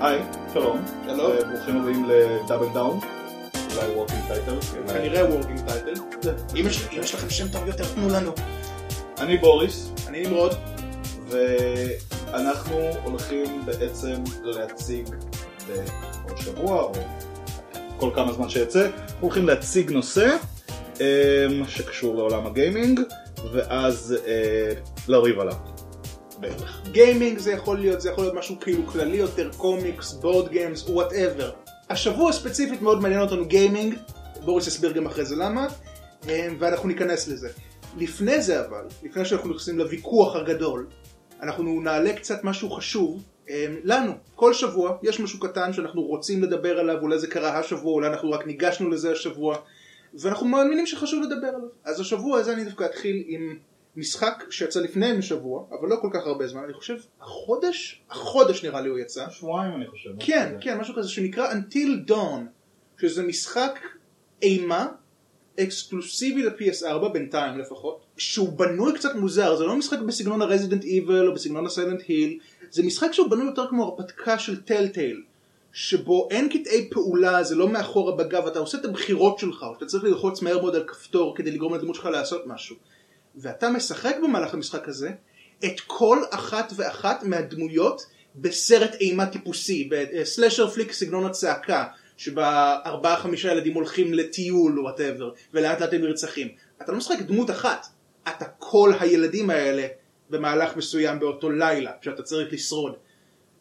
היי, שלום. שלום. ברוכים הבאים ל Double Down. אולי working title. כנראה working title. אם יש לכם שם טוב יותר תנו לנו. אני בוריס, אני נמרוד. ואנחנו הולכים בעצם להציג בעוד שבוע, או כל כמה זמן שיצא, אנחנו הולכים להציג נושא אמ, שקשור לעולם ה gaming, ואז אה, לריב עליו. בערך. gaming זה יכול להיות זה יכול להיות משהו כאילו כללי יותר קומיקס board games whatever. השבוע ספציפית מאוד מעניין אותנו gaming. בוריס יסביר גם אחרי זה למה. אה, ואנחנו ניכנס לזה. לפני זה אבל, לפני שאנחנו נכנסים לוויכוח הגדול, אנחנו נעלה קצת משהו חשוב אה, לנו. כל שבוע יש משהו קטן שאנחנו רוצים לדבר עליו, אולי זה קרה השבוע, אולי אנחנו רק ניגשנו לזה השבוע, ואנחנו מאמינים שחשוב לדבר עליו. אז השבוע הזה אני דווקא אתחיל עם משחק שיצא לפני שבוע, אבל לא כל כך הרבה זמן, אני חושב החודש, החודש נראה לי הוא יצא. שבועיים אני חושב. כן, כזה. כן, משהו כזה שנקרא Until Dawn, שזה משחק אימה אקסקלוסיבי ל-PS4 בינתיים לפחות, שהוא בנוי קצת מוזר, זה לא משחק בסגנון ה-Resident Evil או בסגנון ה-Silent Hill, זה משחק שהוא בנוי יותר כמו הרפתקה של טלטייל, שבו אין קטעי פעולה, זה לא מאחורה בגב, אתה עושה את הבחירות שלך, או שאתה צריך ללחוץ מהר מאוד על כפתור כדי לגרום לדמות שלך לעשות משהו. ואתה משחק במהלך המשחק הזה את כל אחת ואחת מהדמויות בסרט אימה טיפוסי, ב slasher flick סגנון הצעקה, שבה ארבעה חמישה ילדים הולכים לטיול או whatever, ולאט לאט הם נרצחים. אתה לא משחק דמות אחת, אתה כל הילדים האלה במהלך מסוים באותו לילה, שאתה צריך לשרוד.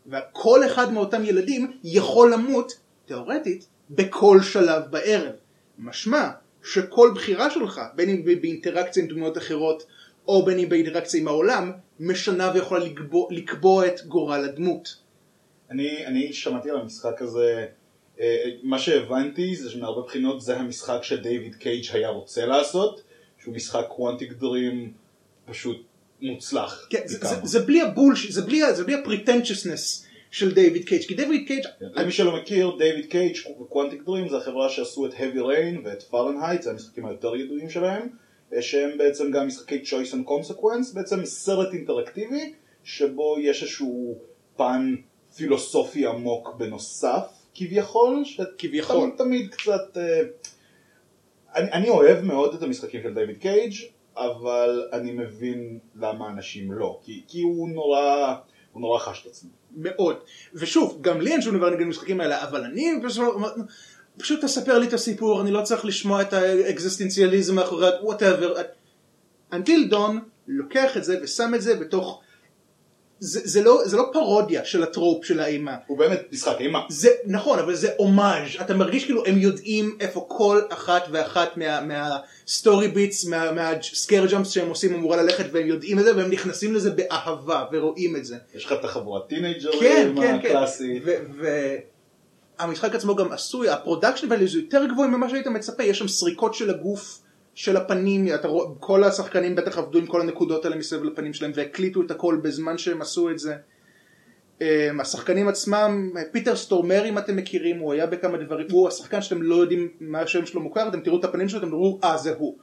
וכל אחד מאותם ילדים יכול למות, תאורטית, בכל שלב בערב. משמע שכל בחירה שלך, בין אם באינטראקציה עם דמויות אחרות, או בין אם באינטראקציה עם העולם, משנה ויכולה לקבוע, לקבוע את גורל הדמות. אני, אני שמעתי על המשחק הזה, אה, מה שהבנתי זה שמהרבה בחינות זה המשחק שדייוויד קייג' היה רוצה לעשות, שהוא משחק קוונטיק דרים פשוט מוצלח. כן, זה, זה. זה בלי הבולש, זה בלי, זה בלי ה pretentiousness של דיוויד קייג', כי דיוויד קייג', למי שלא מכיר, דייוויד קייג' ו Quantic Dream זה החברה שעשו את Heavy Rain ואת פארנהייט, זה המשחקים היותר ידועים שלהם, אה, שהם בעצם גם משחקי choice and consequence, בעצם סרט אינטראקטיבי, שבו יש איזשהו פן פילוסופי עמוק בנוסף, כביכול, כביכול. תמיד קצת... אה, אני, אני אוהב מאוד את המשחקים של דיוויד קייג', אבל אני מבין למה אנשים לא, כי, כי הוא נורא, הוא נורא חושב את עצמו. מאוד. ושוב, גם לי אין שום דבר נגד המשחקים האלה, אבל אני פשוט, פשוט תספר לי את הסיפור, אני לא צריך לשמוע את ה existentialism מאחורי whatever. Until Dawn לוקח את זה ושם את זה בתוך... זה, זה, לא, זה לא פרודיה של ה trope של האימה. הוא באמת משחק אימה. זה נכון אבל זה הומאז' אתה מרגיש כאילו הם יודעים איפה כל אחת ואחת מה, מה story beats מה, מהסקייר ג'אמפס שהם עושים אמורה ללכת והם יודעים את זה והם נכנסים לזה באהבה ורואים את זה. יש לך את החבורת טינאייג'רים כן כן כן. הקלאסית. והמשחק עצמו גם עשוי ה production values יותר גבוהים ממה שהיית מצפה יש שם סריקות של הגוף של הפנים אתה רואה כל השחקנים בטח עבדו עם כל הנקודות האלה מסביב לפנים שלהם והקליטו את הכל בזמן שהם עשו את זה. Um, השחקנים עצמם, פיטר סטורמר אם אתם מכירים, הוא היה בכמה דברים, הוא השחקן שאתם לא יודעים מה השם שלו מוכר, אתם תראו את הפנים שלו, אתם תראו, אה זה הוא.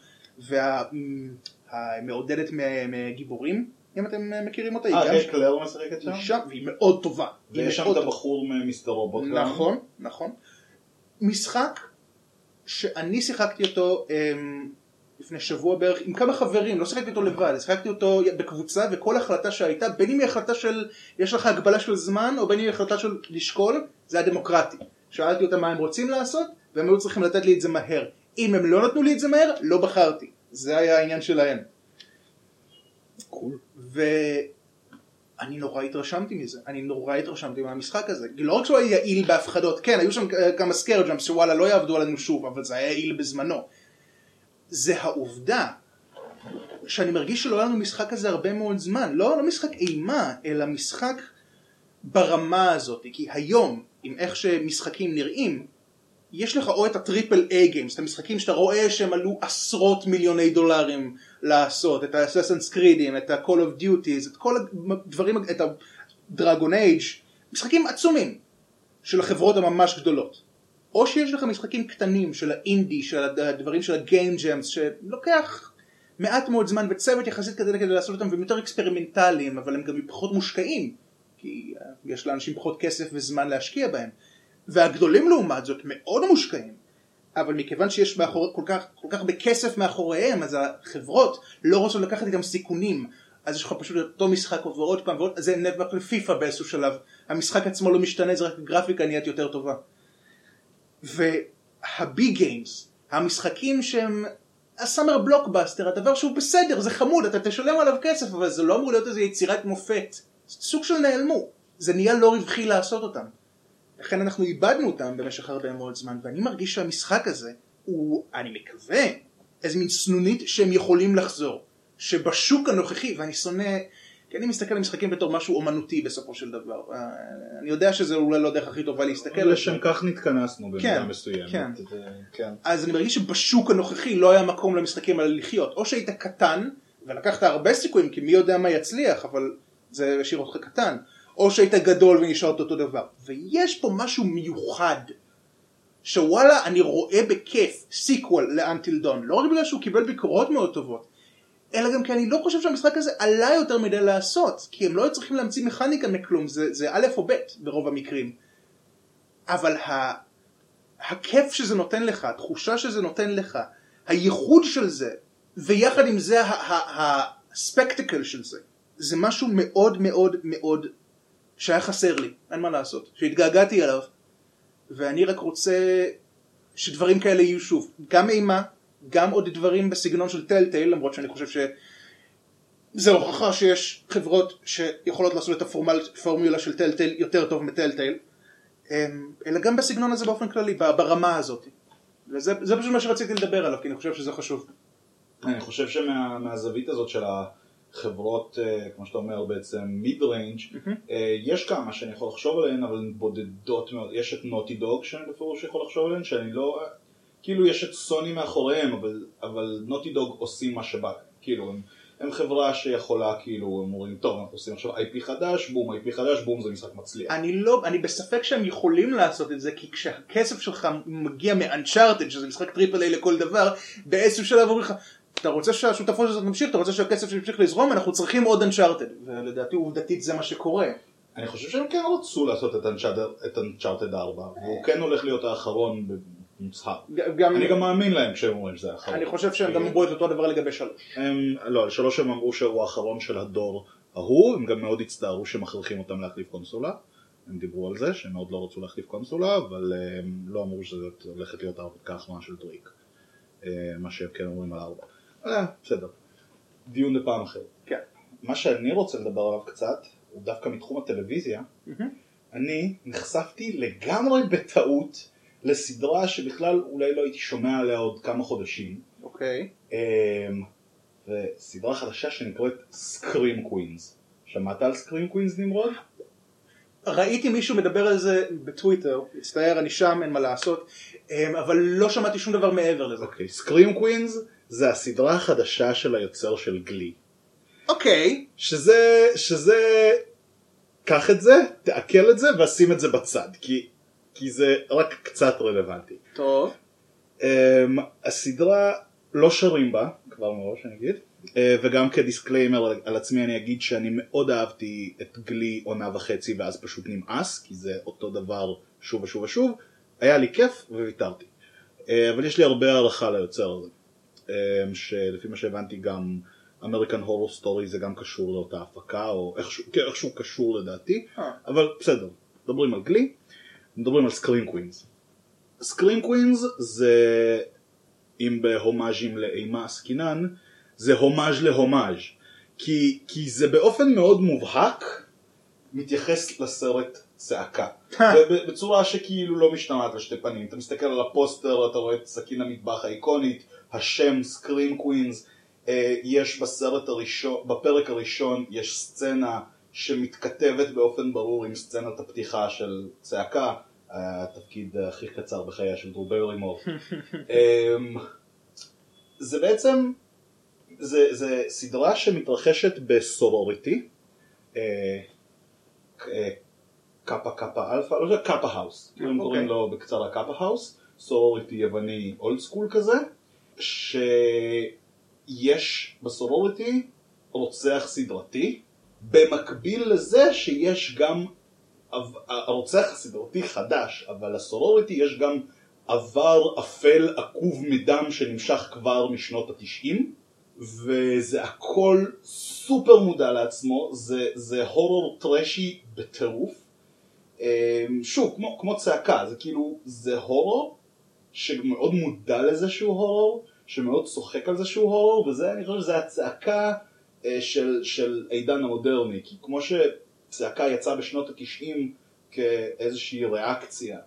והמעודדת מגיבורים, אם אתם מכירים אותה, היא אה, גם ריי קלר משחקת שם? היא שם, והיא מאוד טובה. ויש שם את. הבחור ממיסטר רובוט. גם. נכון, נכון. משחק שאני שיחקתי אותו אמ, לפני שבוע בערך עם כמה חברים, לא שיחקתי אותו לבד, שיחקתי אותו בקבוצה וכל החלטה שהייתה, בין אם היא החלטה של יש לך הגבלה של זמן או בין אם היא החלטה של לשקול, זה היה דמוקרטי. שאלתי אותם מה הם רוצים לעשות והם היו צריכים לתת לי את זה מהר. אם הם לא נתנו לי את זה מהר, לא בחרתי. זה היה העניין שלהם. Cool. ואני נורא התרשמתי מזה, אני נורא התרשמתי מהמשחק הזה. לא רק שהוא היה יעיל בהפחדות, כן, היו שם אה, כמה scare jumps שוואלה לא יעבדו עלינו שוב, אבל זה היה יעיל בזמנו. זה העובדה שאני מרגיש שלא היה לנו משחק כזה הרבה מאוד זמן. לא, לא משחק אימה, אלא משחק ברמה הזאת. כי היום, עם איך שמשחקים נראים, יש לך או את ה triple A games, את המשחקים שאתה רואה שהם עלו עשרות מיליוני דולרים לעשות, את ה Assassin's Creedים, את ה-call of duties, את כל הדברים, את ה-dragon age, משחקים עצומים של החברות הממש גדולות. או שיש לך משחקים קטנים של האינדי, של הדברים של ה game jams, שלוקח מעט מאוד זמן וצוות יחסית כדי, כדי לעשות אותם והם יותר אקספרימנטליים, אבל הם גם פחות מושקעים. כי אה, יש לאנשים פחות כסף וזמן להשקיע בהם. והגדולים לעומת זאת מאוד מושקעים. אבל מכיוון שיש מאחור, כל, כך, כל כך הרבה כסף מאחוריהם, אז החברות לא רוצות לקחת איתם סיכונים. אז יש לך פשוט אותו משחק ועוד פעם ועוד, זה נדבק לפיפא באיזשהו שלב. המשחק עצמו לא משתנה, זה רק גרפיקה נהיית יותר טובה. והבי גיימס, המשחקים שהם הסאמר בלוקבאסטר, הדבר שהוא בסדר, זה חמוד, אתה תשלם עליו כסף, אבל זה לא אמור להיות איזה יצירת מופת. סוג של נעלמו. זה נהיה לא רווחי לעשות אותם. לכן אנחנו איבדנו אותם במשך הרבה מאוד זמן, ואני מרגיש שהמשחק הזה הוא, אני מקווה, איזה מין סנונית שהם יכולים לחזור. שבשוק הנוכחי, ואני שונא, כי אני מסתכל על משחקים בתור משהו אומנותי בסופו של דבר. אה, אני יודע שזה אולי לא הדרך הכי טובה להסתכל על זה. לשם כך נתכנסנו במידה כן, מסוימת. כן. זה- כן. אז אני מרגיש שבשוק הנוכחי לא היה מקום למשחקים האלה לחיות. או שהיית קטן, ולקחת הרבה סיכויים, כי מי יודע מה יצליח, אבל זה השאיר אותך קטן. או שהיית גדול ונשארת אותו דבר. ויש פה משהו מיוחד, שוואלה, אני רואה בכיף sequel ל Until Dawn. לא רק בגלל שהוא קיבל ביקורות מאוד טובות, אלא גם כי אני לא חושב שהמשחק הזה עלה יותר מדי לעשות, כי הם לא היו צריכים להמציא מכניקה מכלום, זה, זה א' או ב' ברוב המקרים. אבל ה... הכיף שזה נותן לך, התחושה שזה נותן לך, הייחוד של זה, ויחד עם זה הספקטקל של זה, זה משהו מאוד מאוד מאוד שהיה חסר לי, אין מה לעשות, שהתגעגעתי אליו, ואני רק רוצה שדברים כאלה יהיו שוב, גם אימה, גם עוד דברים בסגנון של טלטייל, למרות שאני חושב ש... זה הוכחה שיש חברות שיכולות לעשות את הפורמולה של טלטייל יותר טוב מטלטייל, אמ, אלא גם בסגנון הזה באופן כללי, ברמה הזאת. וזה זה פשוט מה שרציתי לדבר עליו, כי אני חושב שזה חשוב. אני חושב שמהזווית הזאת של החברות, אה, כמו שאתה אומר בעצם mid range, יש כמה שאני יכול לחשוב עליהן, אבל הן בודדות מאוד. יש את Naughty Dog שאני בפירוש יכול לחשוב עליהן, שאני לא... כאילו יש את סוני מאחוריהם, אבל, אבל Naughty Dog עושים מה שבא להם. כאילו, הם, הם חברה שיכולה, כאילו, הם אומרים, טוב, אנחנו עושים עכשיו IP חדש, בום, IP חדש, בום, זה משחק מצליח. אני לא, אני בספק שהם יכולים לעשות את זה, כי כשהכסף שלך מגיע מ Uncharted, שזה משחק triple A לכל דבר, באיזשהו שלב אומרים לך, אתה רוצה שהשותפות הזאת תמשיך, אתה רוצה שהכסף ימשיך לזרום, אנחנו צריכים עוד אנצ'ארטד. ולדעתי עובדתית זה מה שקורה. אני חושב שהם כן רצו לעשות את אנצ'ארטד 4, והוא כן הולך להיות האחרון במוצהר. גם, אני גם מאמין להם כשהם אומרים שזה האחרון. אני חושב שהם גם אמרו את אותו דבר לגבי שלוש. הם, לא, על שלוש הם אמרו שהוא האחרון של הדור ההוא, הם גם מאוד הצטערו שמכריחים אותם להחליף קונסולה. הם דיברו על זה, שהם מאוד לא רצו להחליף קונסולה, אבל אה, הם לא אמרו שזה הולכת להיות ההרפתקה האחרונה של דריק. אה, מה שהם כן אומרים על ארבע. אה, בסדר. דיון לפעם אחרת. כן. מה שאני רוצה לדבר עליו קצת, הוא דווקא מתחום הטלוויזיה. אני נחשפתי לגמרי בטעות לסדרה שבכלל אולי לא הייתי שומע עליה עוד כמה חודשים. אוקיי. אמ, וסדרה חדשה שנקראת Scream Queens. שמעת על Scream Queens נמרוד? ראיתי מישהו מדבר על זה בטוויטר, מצטער, אני שם, אין מה לעשות, אמ, אבל לא שמעתי שום דבר מעבר לזה. אוקיי, Scream Queens זה הסדרה החדשה של היוצר של Glee. אוקיי, שזה, שזה, קח את זה, תעכל את זה ושים את זה בצד, כי, כי זה רק קצת רלוונטי. טוב. אמ, הסדרה לא שרים בה, כבר מראש אני אגיד, אה, וגם כ disclaimer על, על עצמי אני אגיד שאני מאוד אהבתי את Glee עונה וחצי ואז פשוט נמאס, כי זה אותו דבר שוב ושוב ושוב, היה לי כיף וויתרתי. אה, אבל יש לי הרבה הערכה ליוצר הזה, אמ, שלפי מה שהבנתי גם American Horror Story זה גם קשור לאותה הפקה, או איכשהו, כן, איכשהו קשור לדעתי, אה. אבל בסדר, מדברים על Glee, מדברים על Scream Queens. Scream Queens זה, אם בהומאז'ים לאימה עסקינן, זה הומאז' להומאז'. כי, כי זה באופן מאוד מובהק מתייחס לסרט צעקה. וב- בצורה שכאילו לא משתמעת לשתי פנים. אתה מסתכל על הפוסטר, אתה רואה את סכין המטבח האיקונית, השם Scream Queens, אה, יש בסרט הראשון, בפרק הראשון יש סצנה שמתכתבת באופן ברור עם סצנת הפתיחה של צעקה, התפקיד הכי קצר בחייה של דרו ברימור. אמ, זה בעצם, זה, זה סדרה שמתרחשת ב sorority, אה, אה, Kappa Kappa Alpha, לא יודע, Kappa House, כאילו הם אוקיי. קוראים לו בקצרה Kappa House, sorority יווני old school כזה, שיש ב sorority רוצח סדרתי, במקביל לזה שיש גם הרוצח הסדרתי חדש, אבל ל sorority יש גם עבר אפל עקוב מדם שנמשך כבר משנות התשעים וזה הכל סופר מודע לעצמו, זה, זה הורור טרשי בטירוף. אמ, שוב, כמו, כמו צעקה, זה כאילו, זה הורור שמאוד מודע לזה שהוא הורור, שמאוד צוחק על זה שהוא הורור, וזה, אני חושב שזה הצעקה אה, של, של עידן המודרני, כי כמו שצעקה יצאה בשנות התשעים כאיזושהי ריאקציה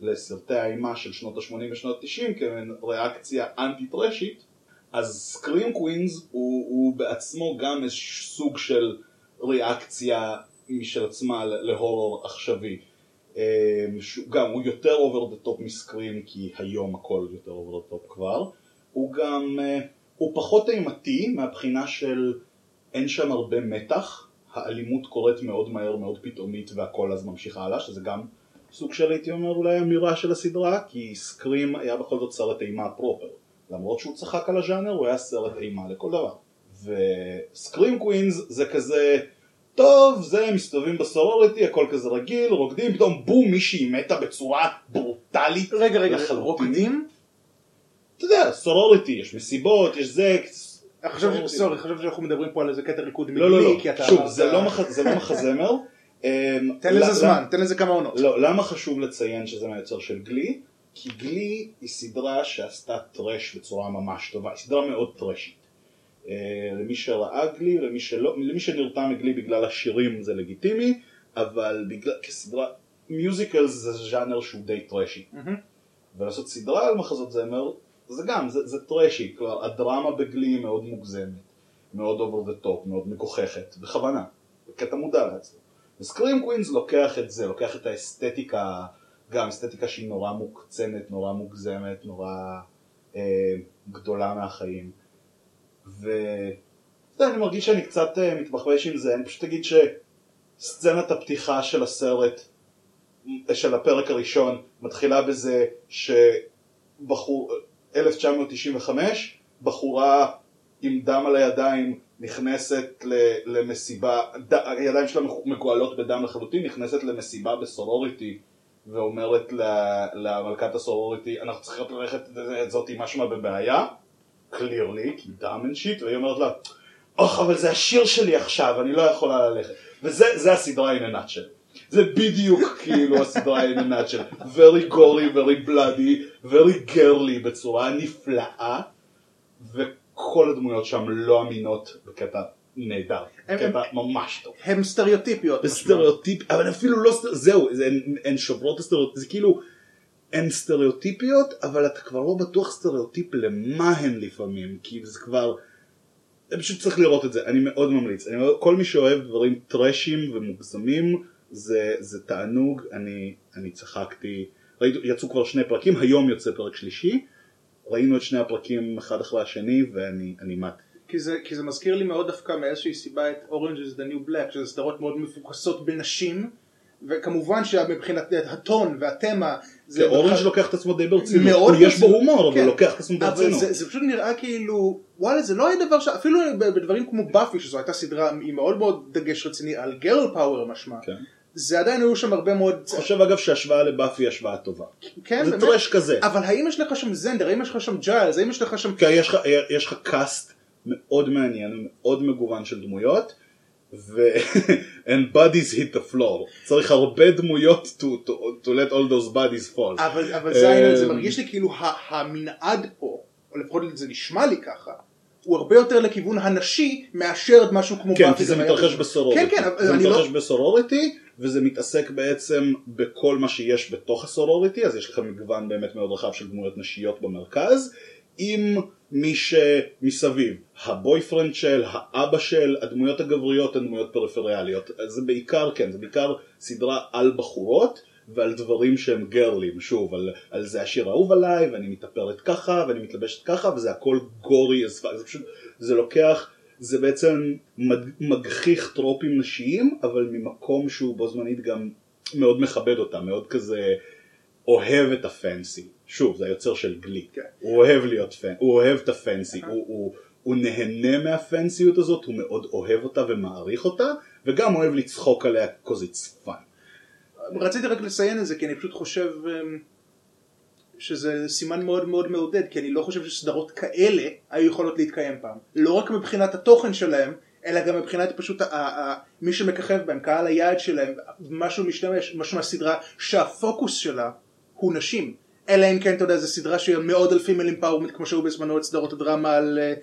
לסרטי האימה של שנות ה-80 ושנות ה-90, כמין ריאקציה אנטי-טרשית, אז Scream Queens הוא, הוא בעצמו גם איזה סוג של ריאקציה משל עצמה להורור עכשווי. שהוא- גם הוא יותר over the top מ Scream כי היום הכל יותר over the top כבר. הוא גם, אה, הוא פחות אימתי מהבחינה של אין שם הרבה מתח, האלימות קורית מאוד מהר, מאוד פתאומית והכל אז ממשיך הלאה, שזה גם סוג של הייתי אומר אולי אמירה של הסדרה, כי Scream היה בכל זאת סרט אימה proper. למרות שהוא צחק על הז'אנר, הוא היה סרט אימה לכל דבר. ו Scream Queens זה כזה, טוב, זה מסתובבים ב sorority, הכל כזה רגיל, רוקדים, פתאום בום, מישהי מתה בצורה ברוטלית. רגע, רגע, לחלוטין. רוקדים? אתה יודע, סורוריטי, יש מסיבות, יש זה... חשבתי, שאנחנו מדברים פה על איזה קטע ריקוד לא, לא, לא, כי אתה שוב, זה לא לא מחזמר. אמ, תן לזה זמן, תן לזה כמה עונות. לא, למה חשוב לציין שזה מהיוצר של גלי? כי גלי היא סדרה שעשתה טרש בצורה ממש טובה, היא סדרה מאוד טרשית. אה, למי שראה גלי, למי שלא, למי שנרתע מגלי בגלל השירים זה לגיטימי, אבל בגלל, כסדרה, מיוזיקל זה ז'אנר שהוא די טרשי. ולעשות סדרה על מחזות זמר, זה גם, זה, זה טרשי, כלומר הדרמה בגלי היא מאוד מוגזמת, מאוד over the top, מאוד מגוחכת, בכוונה, בקטע מודע לעצמו. וסקרים קווינס לוקח את זה, לוקח את האסתטיקה, גם אסתטיקה שהיא נורא מוקצנת, נורא מוגזמת, נורא אה, גדולה מהחיים. ו... אתה יודע, אני מרגיש שאני קצת אה, מתבחבש עם זה, אני פשוט אגיד שסצנת הפתיחה של הסרט של הפרק הראשון מתחילה בזה שבחור, 1995, בחורה עם דם על הידיים נכנסת למסיבה, ד- הידיים שלה מגואלות בדם לחלוטין, נכנסת למסיבה בסורוריטי ואומרת למלכת הסורוריטי, אנחנו צריכים ללכת את זאת עם משמע בבעיה, קלירלי, כי דם אין שיט, והיא אומרת לה, אוח, אבל זה השיר שלי עכשיו, אני לא יכולה ללכת. וזה זה הסדרה in a nutshell. זה בדיוק כאילו הסדרה in a nutshell. very gory, very bloody, very girly בצורה נפלאה, וכל הדמויות שם לא אמינות בקטע נהדר. הם- בקטע ממש טוב. הם סטריאוטיפיות. בסטריאוטיפ, אבל אפילו לא, סטר- זהו, זה- הן- הן שוברות את הסטריאוטיפ, זה כאילו, הן סטריאוטיפיות, אבל אתה כבר לא בטוח סטריאוטיפ למה הן לפעמים, כי זה כבר, אני פשוט צריך לראות את זה, אני מאוד ממליץ, אני, מאוד- כל מי שאוהב דברים טרשים ומוגזמים, זה, זה תענוג, אני, אני צחקתי, ראיתי, יצאו כבר שני פרקים, היום יוצא פרק שלישי, ראינו את שני הפרקים אחד אחרי השני, ואני אני מת. כי זה, כי זה מזכיר לי מאוד דווקא מאיזושהי סיבה את Orange is the New Black, שזה סדרות מאוד מפוקסות בנשים, וכמובן שמבחינת הטון והתמה, זה אורנג' בכלל- לוקח את עצמו די ברצינות, מאוד יש בו הומור, אבל כן. לוקח את עצמו אבל ברצינות. זה, זה פשוט נראה כאילו, וואלה זה לא היה דבר ש... אפילו בדברים כמו באפי, שזו הייתה סדרה עם מאוד מאוד דגש רציני על גרל פאוור משמע, כן. זה עדיין היו שם הרבה מאוד... אני חושב אגב שההשוואה לבאפי היא השוואה טובה. כן, זה. טרש כזה. אבל האם יש לך שם זנדר, האם יש לך שם ג'יילס, האם יש לך שם... כי יש לך, יש לך קאסט מאוד מעניין, מאוד מגוון של דמויות, ו... and bodies hit the floor. צריך הרבה דמויות to, to, to let all those bodies fall. אבל, אבל זה זה אמ, מרגיש לי כאילו המנעד פה, או לפחות זה נשמע לי ככה, הוא הרבה יותר לכיוון הנשי מאשר משהו כמו כן, כי זה מתרחש. בסורוריטי. כן, כן, זה לא... מתרחש בסורוריטי, וזה מתעסק בעצם בכל מה שיש בתוך הסורוריטי, אז יש לך מגוון באמת מאוד רחב של דמויות נשיות במרכז, עם מי שמסביב, הבויפרנד של, האבא של, הדמויות הגבריות הן דמויות פריפריאליות. אז זה בעיקר, כן, זה בעיקר סדרה על בחורות. ועל דברים שהם גרלים, שוב, על, על זה השיר האהוב עליי, ואני מתאפרת ככה, ואני מתלבשת ככה, וזה הכל גורי, אז זה פשוט, זה לוקח, זה בעצם מג, מגחיך טרופים נשיים, אבל ממקום שהוא בו זמנית גם מאוד מכבד אותם, מאוד כזה אוהב את הפנסי. שוב, זה היוצר של גלי. כן. הוא אוהב להיות פנסי, הוא אוהב את הפנסי, הוא, הוא, הוא נהנה מהפנסיות הזאת, הוא מאוד אוהב אותה ומעריך אותה, וגם אוהב לצחוק עליה because it's fun. רציתי רק לציין את זה כי אני פשוט חושב אמ, שזה סימן מאוד מאוד מעודד כי אני לא חושב שסדרות כאלה היו יכולות להתקיים פעם. לא רק מבחינת התוכן שלהם אלא גם מבחינת פשוט ה- ה- מי שמככב בהם קהל היעד שלהם משהו משתמש משהו מהסדרה שהפוקוס שלה הוא נשים. אלא אם כן אתה יודע זו סדרה של מאות אלפי מיל אימפאורמנט כמו שהיו בזמנו את סדרות הדרמה על אה,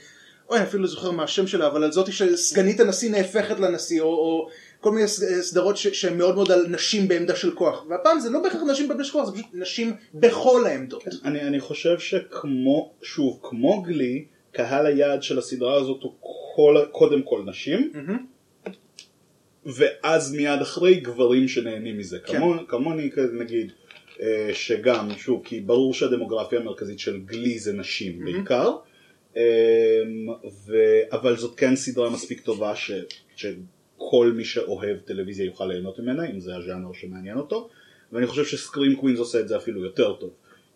אוי אפילו לא זוכר מה השם שלה אבל על זאתי שסגנית הנשיא נהפכת לנשיא או, או כל מיני ס- סדרות ש- שהן מאוד מאוד על נשים בעמדה של כוח. והפעם זה לא בהכרח נשים בעמדה של כוח זה פשוט נשים בכל העמדות. אני, אני חושב שכמו, שוב, כמו גלי, קהל היעד של הסדרה הזאת הוא כל, קודם כל נשים, ואז מיד אחרי גברים שנהנים מזה, כן. כמוני, כמוני נגיד, אה, שגם, שוב, כי ברור שהדמוגרפיה המרכזית של גלי זה נשים בעיקר, אה, ו... אבל זאת כן סדרה מספיק טובה ש... שכל מי שאוהב טלוויזיה יוכל ליהנות ממנה, אם זה הז'אנר שמעניין אותו, ואני חושב ש Scream Queens עושה את זה אפילו יותר טוב,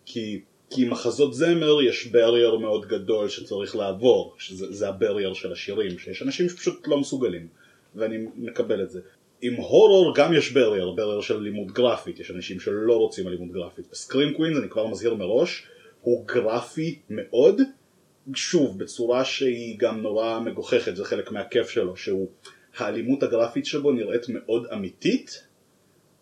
כי, כי מחזות זמר יש barrier מאוד גדול שצריך לעבור, שזה זה ה barrier של השירים, שיש אנשים שפשוט לא מסוגלים, ואני מקבל את זה. עם horror גם יש barrier, barrier של אלימות גרפית, יש אנשים שלא רוצים אלימות גרפית. ב Scream Queens, אני כבר מזהיר מראש, הוא גרפי מאוד, שוב, בצורה שהיא גם נורא מגוחכת, זה חלק מהכיף שלו, שהוא, האלימות הגרפית שבו נראית מאוד אמיתית,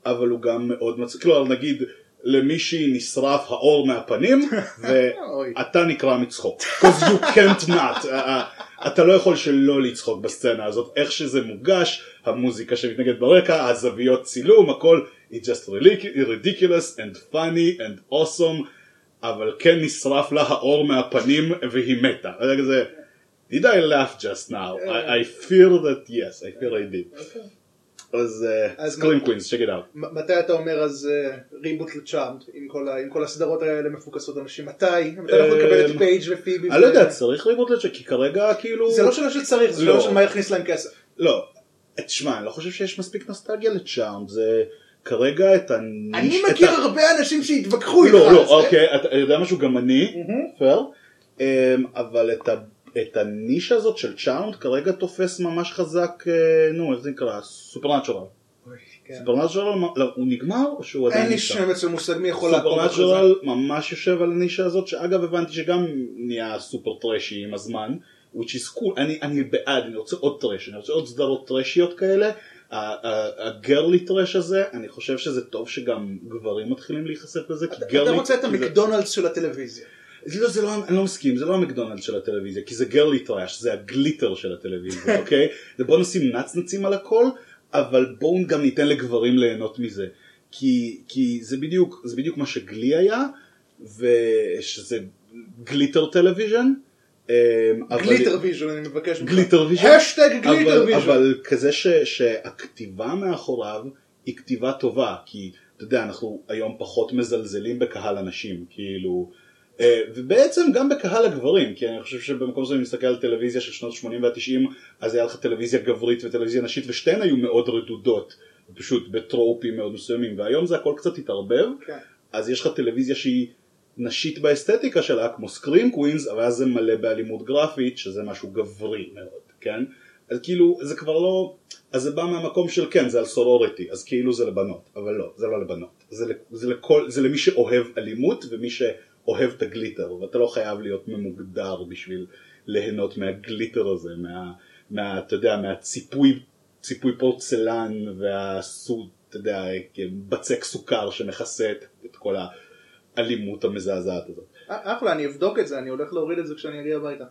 אבל הוא גם מאוד מצחיק, כלומר נגיד למישהי נשרף האור מהפנים. ואתה נקרע מצחוק, because you can't not, אה, אה, אתה לא יכול שלא לצחוק בסצנה הזאת, איך שזה מוגש, המוזיקה שמתנגד ברקע, הזוויות צילום, הכל, it's just ridiculous and funny and awesome, אבל כן נשרף לה האור מהפנים והיא מתה, זה did I laugh just now? I, I fear that yes, I fear I did. אז אז סקרים קווינס, check it out. מתי אתה אומר אז ריבוט לצ'ארמד עם כל ה- עם כל הסדרות האלה מפוקסות אנשים מתי מתי אנחנו נקבל את פייג' ופיבי אני לא יודע, צריך ריבוט לצ'ק, כי כרגע כאילו... זה לא שאלה של צריך זה לא. שאלה של מה יכניס להם כסף לא, תשמע, אני לא חושב שיש מספיק נוסטלגיה לצ'ארם, זה כרגע את הניש... אני מכיר ה- הרבה אנשים שהתווכחו איתך לא, על לא, זה. אוקיי, אתה יודע משהו, גם אני, פייר, אמ, אבל את ה... את הנישה הזאת של צ'ארמד כרגע תופס ממש חזק, אה, נו, איך זה נקרא? סופרנצ'ורל. כן. סופרנצ'ורל, לא, הוא נגמר או שהוא עדיין אין לי של מושג מי יכול לעקוב אחרי זה. סופרנצ'ורל ממש יושב על הנישה הזאת, שאגב הבנתי שגם נהיה סופר טרשי עם הזמן, which is cool, אני, אני בעד, אני רוצה עוד טרש, אני רוצה עוד סדרות טרשיות כאלה, הגרלי טרש הזה, אני חושב שזה טוב שגם גברים מתחילים להיחשף לזה, כי אתה גרלי... רוצה את המקדונלדס של הטלוויזיה. זה לא, זה לא, אני לא מסכים, זה לא המקדונלד של הטלוויזיה, כי זה girly trash, זה ה glitter של הטלוויזיה, אוקיי? זה בוא נשים נצנצים על הכל, אבל בואו גם ניתן לגברים ליהנות מזה. כי, כי זה, בדיוק, זה בדיוק מה ש Glee היה, ושזה glitter television. אמ, glitter vision אני מבקש ממך. glitter vision. האשטג glitter vision. אבל כזה ש, שהכתיבה מאחוריו היא כתיבה טובה, כי אתה יודע, אנחנו היום פחות מזלזלים בקהל הנשים, כאילו, ובעצם גם בקהל הגברים, כי אני חושב שבמקום זה אני מסתכל על טלוויזיה של שנות ה-80 וה-90, אז היה לך טלוויזיה גברית וטלוויזיה נשית, ושתיהן היו מאוד רדודות, פשוט בטרופים מאוד מסוימים, והיום זה הכל קצת התערבב, כן. אז יש לך טלוויזיה שהיא נשית באסתטיקה שלה, כמו סקרים קווינס, אבל אז זה מלא באלימות גרפית, שזה משהו גברי מאוד, כן? אז כאילו, זה כבר לא... אז זה בא מהמקום של כן, זה על סורוריטי, אז כאילו זה לבנות, אבל לא, זה לא לבנות. זה, זה, לכל, זה למי שאוהב אלימות ומי שאוהב את הגליטר, ואתה לא חייב להיות ממוגדר בשביל ליהנות מהגליטר הזה, מה... מה אתה יודע, מהציפוי ציפוי פורצלן והסוד, אתה יודע, בצק סוכר שמכסה את, את כל האלימות המזעזעת הזאת. אה, אחלה אני אבדוק את זה אני הולך להוריד את זה כשאני אגיע הביתה.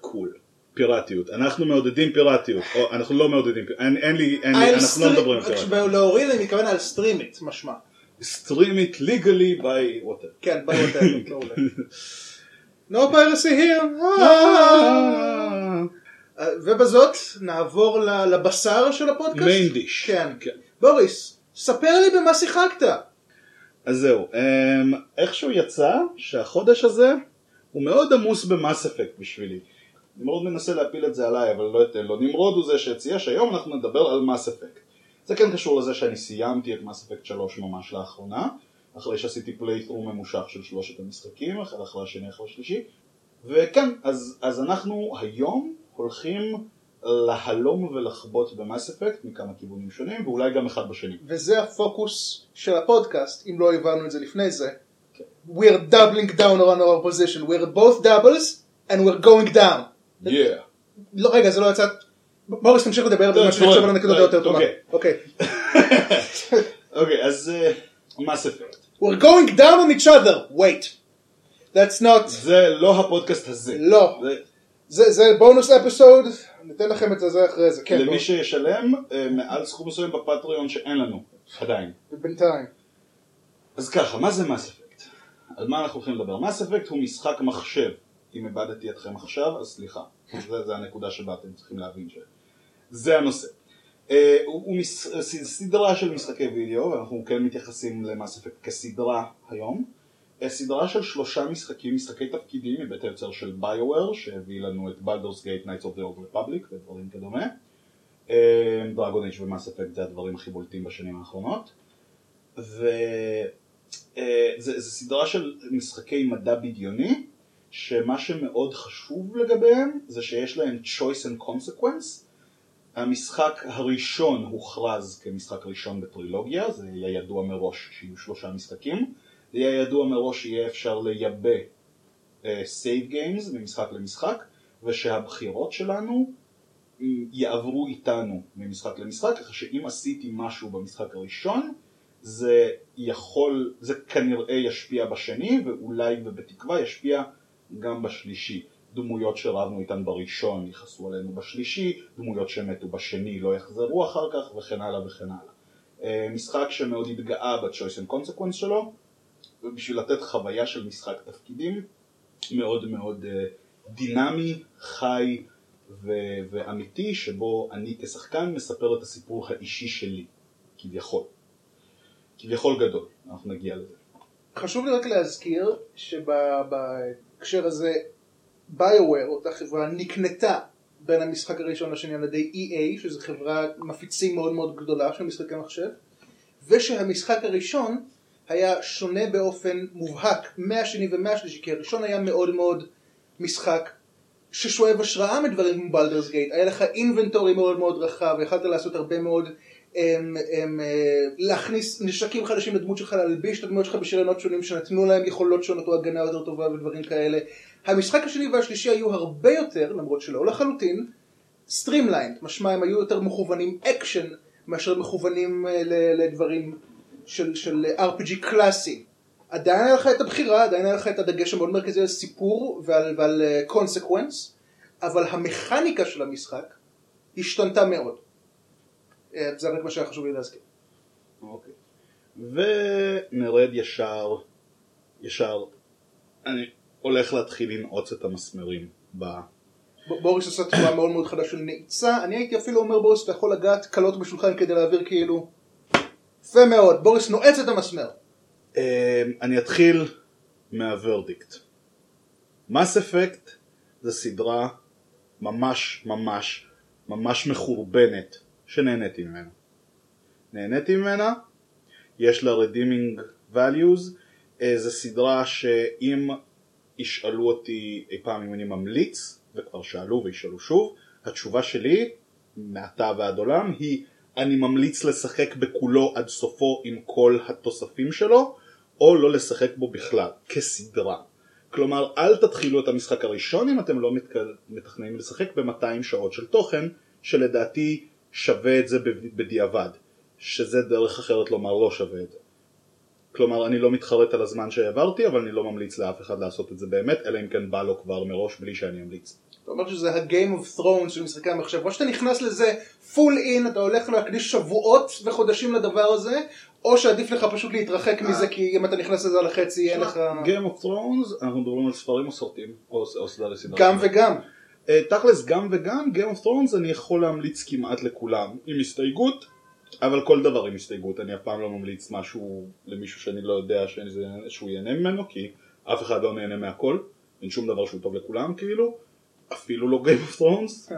קול. פיראטיות. אנחנו מעודדים פיראטיות. או אנחנו לא מעודדים פיראטיות. אין, אין לי, אין לי, על אנחנו לא מדברים על פיראטיות. להוריד אני מתכוון על סטרימית משמע. Stream it legally by whatever. כן ביותר. מעולה. No piracy here. אה, ובזאת נעבור לבשר של הפודקאסט. מיין דיש. כן. כן. בוריס, ספר לי במה שיחקת. אז זהו, אמ, איכשהו יצא שהחודש הזה הוא מאוד עמוס במאס אפקט בשבילי. נמרוד מנסה להפיל את זה עליי, אבל לא אתן לו. נמרוד הוא זה שהציע שהיום אנחנו נדבר על מאס אפקט. זה כן קשור לזה שאני סיימתי את מאס אפקט 3 ממש לאחרונה, אחרי שעשיתי פליית'רו ממושך של שלושת המשחקים, אחרי השני אחרי השלישי, וכן, אז, אז אנחנו היום הולכים להלום ולחבוט במאס אפקט מכמה כיוונים שונים, ואולי גם אחד בשני. וזה הפוקוס של הפודקאסט, אם לא הבנו את זה לפני זה. We're doubling down on our position, we're both doubles and we're going down. Yeah. לא, רגע, זה לא יצא... מוריס, תמשיך לדבר בזמן שאני חושב על הנקודה היותר טובה. אוקיי. אוקיי. אוקיי, אז מאס אפקט. We're going down on each other. Wait. That's not... זה לא הפודקאסט הזה. לא. זה- בונוס אפיסוד, ניתן לכם את זה אחרי זה. כן, למי. שישלם אה, מעל סכום מסוים בפטריון שאין לנו, עדיין. בינתיים. אז ככה, מה זה מס אפקט? על מה אנחנו הולכים לדבר? מס אפקט הוא משחק מחשב. אם איבדתי אתכם עכשיו, אז סליחה. זה הנקודה שבה אתם צריכים להבין ש... זה הנושא. אה, הוא, הוא מס, ס- סדרה של משחקי וידאו, ואנחנו כן מתייחסים למס אפקט כסדרה היום. אה, סדרה של שלושה משחקים, משחקי תפקידים מבית היוצר של ביואר, שהביא לנו את בלדורס גייט, Knights of the Old Republic ודברים כדומה. Dragon Age ו Mass Effect זה הדברים הכי בולטים בשנים האחרונות. זה סדרה של משחקי מדע בדיוני, שמה שמאוד חשוב לגביהם זה שיש להם choice and consequence. המשחק הראשון הוכרז כמשחק ראשון בטרילוגיה, זה היה ידוע מראש שיהיו שלושה משחקים. זה היה ידוע מראש שיהיה אפשר לייבא save games ממשחק למשחק, ושהבחירות שלנו יעברו איתנו ממשחק למשחק, ככה שאם עשיתי משהו במשחק הראשון, זה יכול, זה כנראה ישפיע בשני, ואולי ובתקווה ישפיע גם בשלישי. דמויות שרבנו איתן בראשון יכעסו עלינו בשלישי, דמויות שמתו בשני לא יחזרו אחר כך, וכן הלאה וכן הלאה. אה, משחק שמאוד התגאה ב-choice and consequence שלו, ובשביל לתת חוויה של משחק תפקידים מאוד מאוד אה, דינמי, חי ו- ואמיתי, שבו אני כשחקן מספר את הסיפור האישי שלי, כביכול. כביכול גדול, אנחנו נגיע לזה. חשוב לי רק להזכיר שבהקשר הזה ביואר, אותה חברה, נקנתה בין המשחק הראשון לשני על ידי EA, שזו חברה מפיצים מאוד מאוד גדולה של משחקי מחשב, ושהמשחק הראשון היה שונה באופן מובהק מהשני ומהשלישי, כי הראשון היה מאוד מאוד משחק ששואב השראה מדברים כמו Baldur's Gate, היה לך inventory מאוד מאוד רחב, יכלת לעשות הרבה מאוד, הם, הם, אה, להכניס נשקים חדשים לדמות שלך, להלביש את הדמות שלך בשריונות שונים שנתנו להם יכולות שונות או הגנה יותר טובה ודברים כאלה. המשחק השני והשלישי היו הרבה יותר, למרות שלא לחלוטין, streamlined, משמע הם היו יותר מכוונים אקשן מאשר מכוונים אה, לדברים של, של RPG קלאסי. עדיין היה לך את הבחירה, עדיין היה לך את הדגש המאוד מרכזי על סיפור ועל, ועל קונסקוונס, אבל המכניקה של המשחק השתנתה מאוד. אה, זה רק מה שהיה חשוב לי להזכיר. אוקיי. ונרד ישר, ישר, אני הולך להתחיל לנעוץ את המסמרים ב... בוריס עשה תנועה מאוד מאוד חדה של נעיצה, אני הייתי אפילו אומר בוריס אתה יכול לגעת קלות בשולחן כדי להעביר כאילו יפה מאוד, בוריס נועץ את המסמר. אה, אני אתחיל מהוורדיקט. מס אפקט זה סדרה ממש ממש ממש מחורבנת שנהניתי ממנה. נהניתי ממנה, יש לה redeeming values, אה, זו סדרה שאם ישאלו אותי אי פעם אם אני ממליץ, וכבר שאלו וישאלו שוב, התשובה שלי, מעתה ועד עולם, היא אני ממליץ לשחק בכולו עד סופו עם כל התוספים שלו, או לא לשחק בו בכלל, כסדרה. כלומר, אל תתחילו את המשחק הראשון אם אתם לא. מתכננים לשחק ב-200 שעות של תוכן, שלדעתי שווה את זה בדיעבד, שזה דרך אחרת לומר לא שווה את זה. כלומר, אני לא מתחרט על הזמן שהעברתי, אבל אני לא ממליץ לאף אחד לעשות את זה באמת, אלא אם כן בא לו כבר מראש בלי שאני אמליץ. אתה אומר שזה ה-game of thrones של משחקי המחשב, או שאתה נכנס לזה full in, אתה הולך להקדיש שבועות וחודשים לדבר הזה, או שעדיף לך פשוט להתרחק מזה, כי אם אתה נכנס לזה על החצי אין לך... Game of Thrones, אנחנו מדברים על ספרים או סרטים, או, או סדרה. גם וגם. אה, תכלס גם וגם, Game of Thrones אני יכול להמליץ כמעט לכולם, עם הסתייגות, אבל כל דבר עם הסתייגות, אני אף פעם לא ממליץ משהו למישהו שאני לא יודע שזה, שהוא ייהנה ממנו, כי אף אחד לא נהנה מהכל, אין שום דבר שהוא טוב לכולם כאילו, אפילו לא Game of Thrones,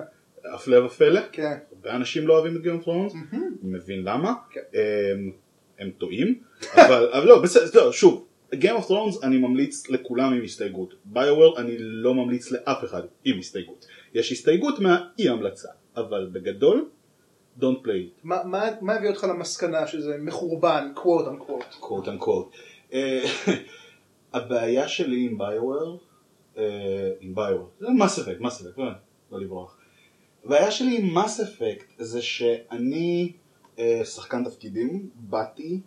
הפלא ופלא, כן. הרבה אנשים לא אוהבים את Game of Thrones, מבין למה, כן. הם, הם טועים, אבל, אבל לא, בסדר, לא, שוב, Game of Thrones אני ממליץ לכולם עם הסתייגות. ביואר אני לא ממליץ לאף אחד עם הסתייגות. יש הסתייגות מהאי המלצה, אבל בגדול, don't play it. מה- מה מה הביא אותך למסקנה שזה מחורבן, quote unquote? quote unquote. אה, הבעיה שלי עם ביואר, עם ביואר, זה מס אפקט, מס אפקט, לא לברוח. הבעיה שלי עם מס אפקט זה שאני אה, שחקן תפקידים, באתי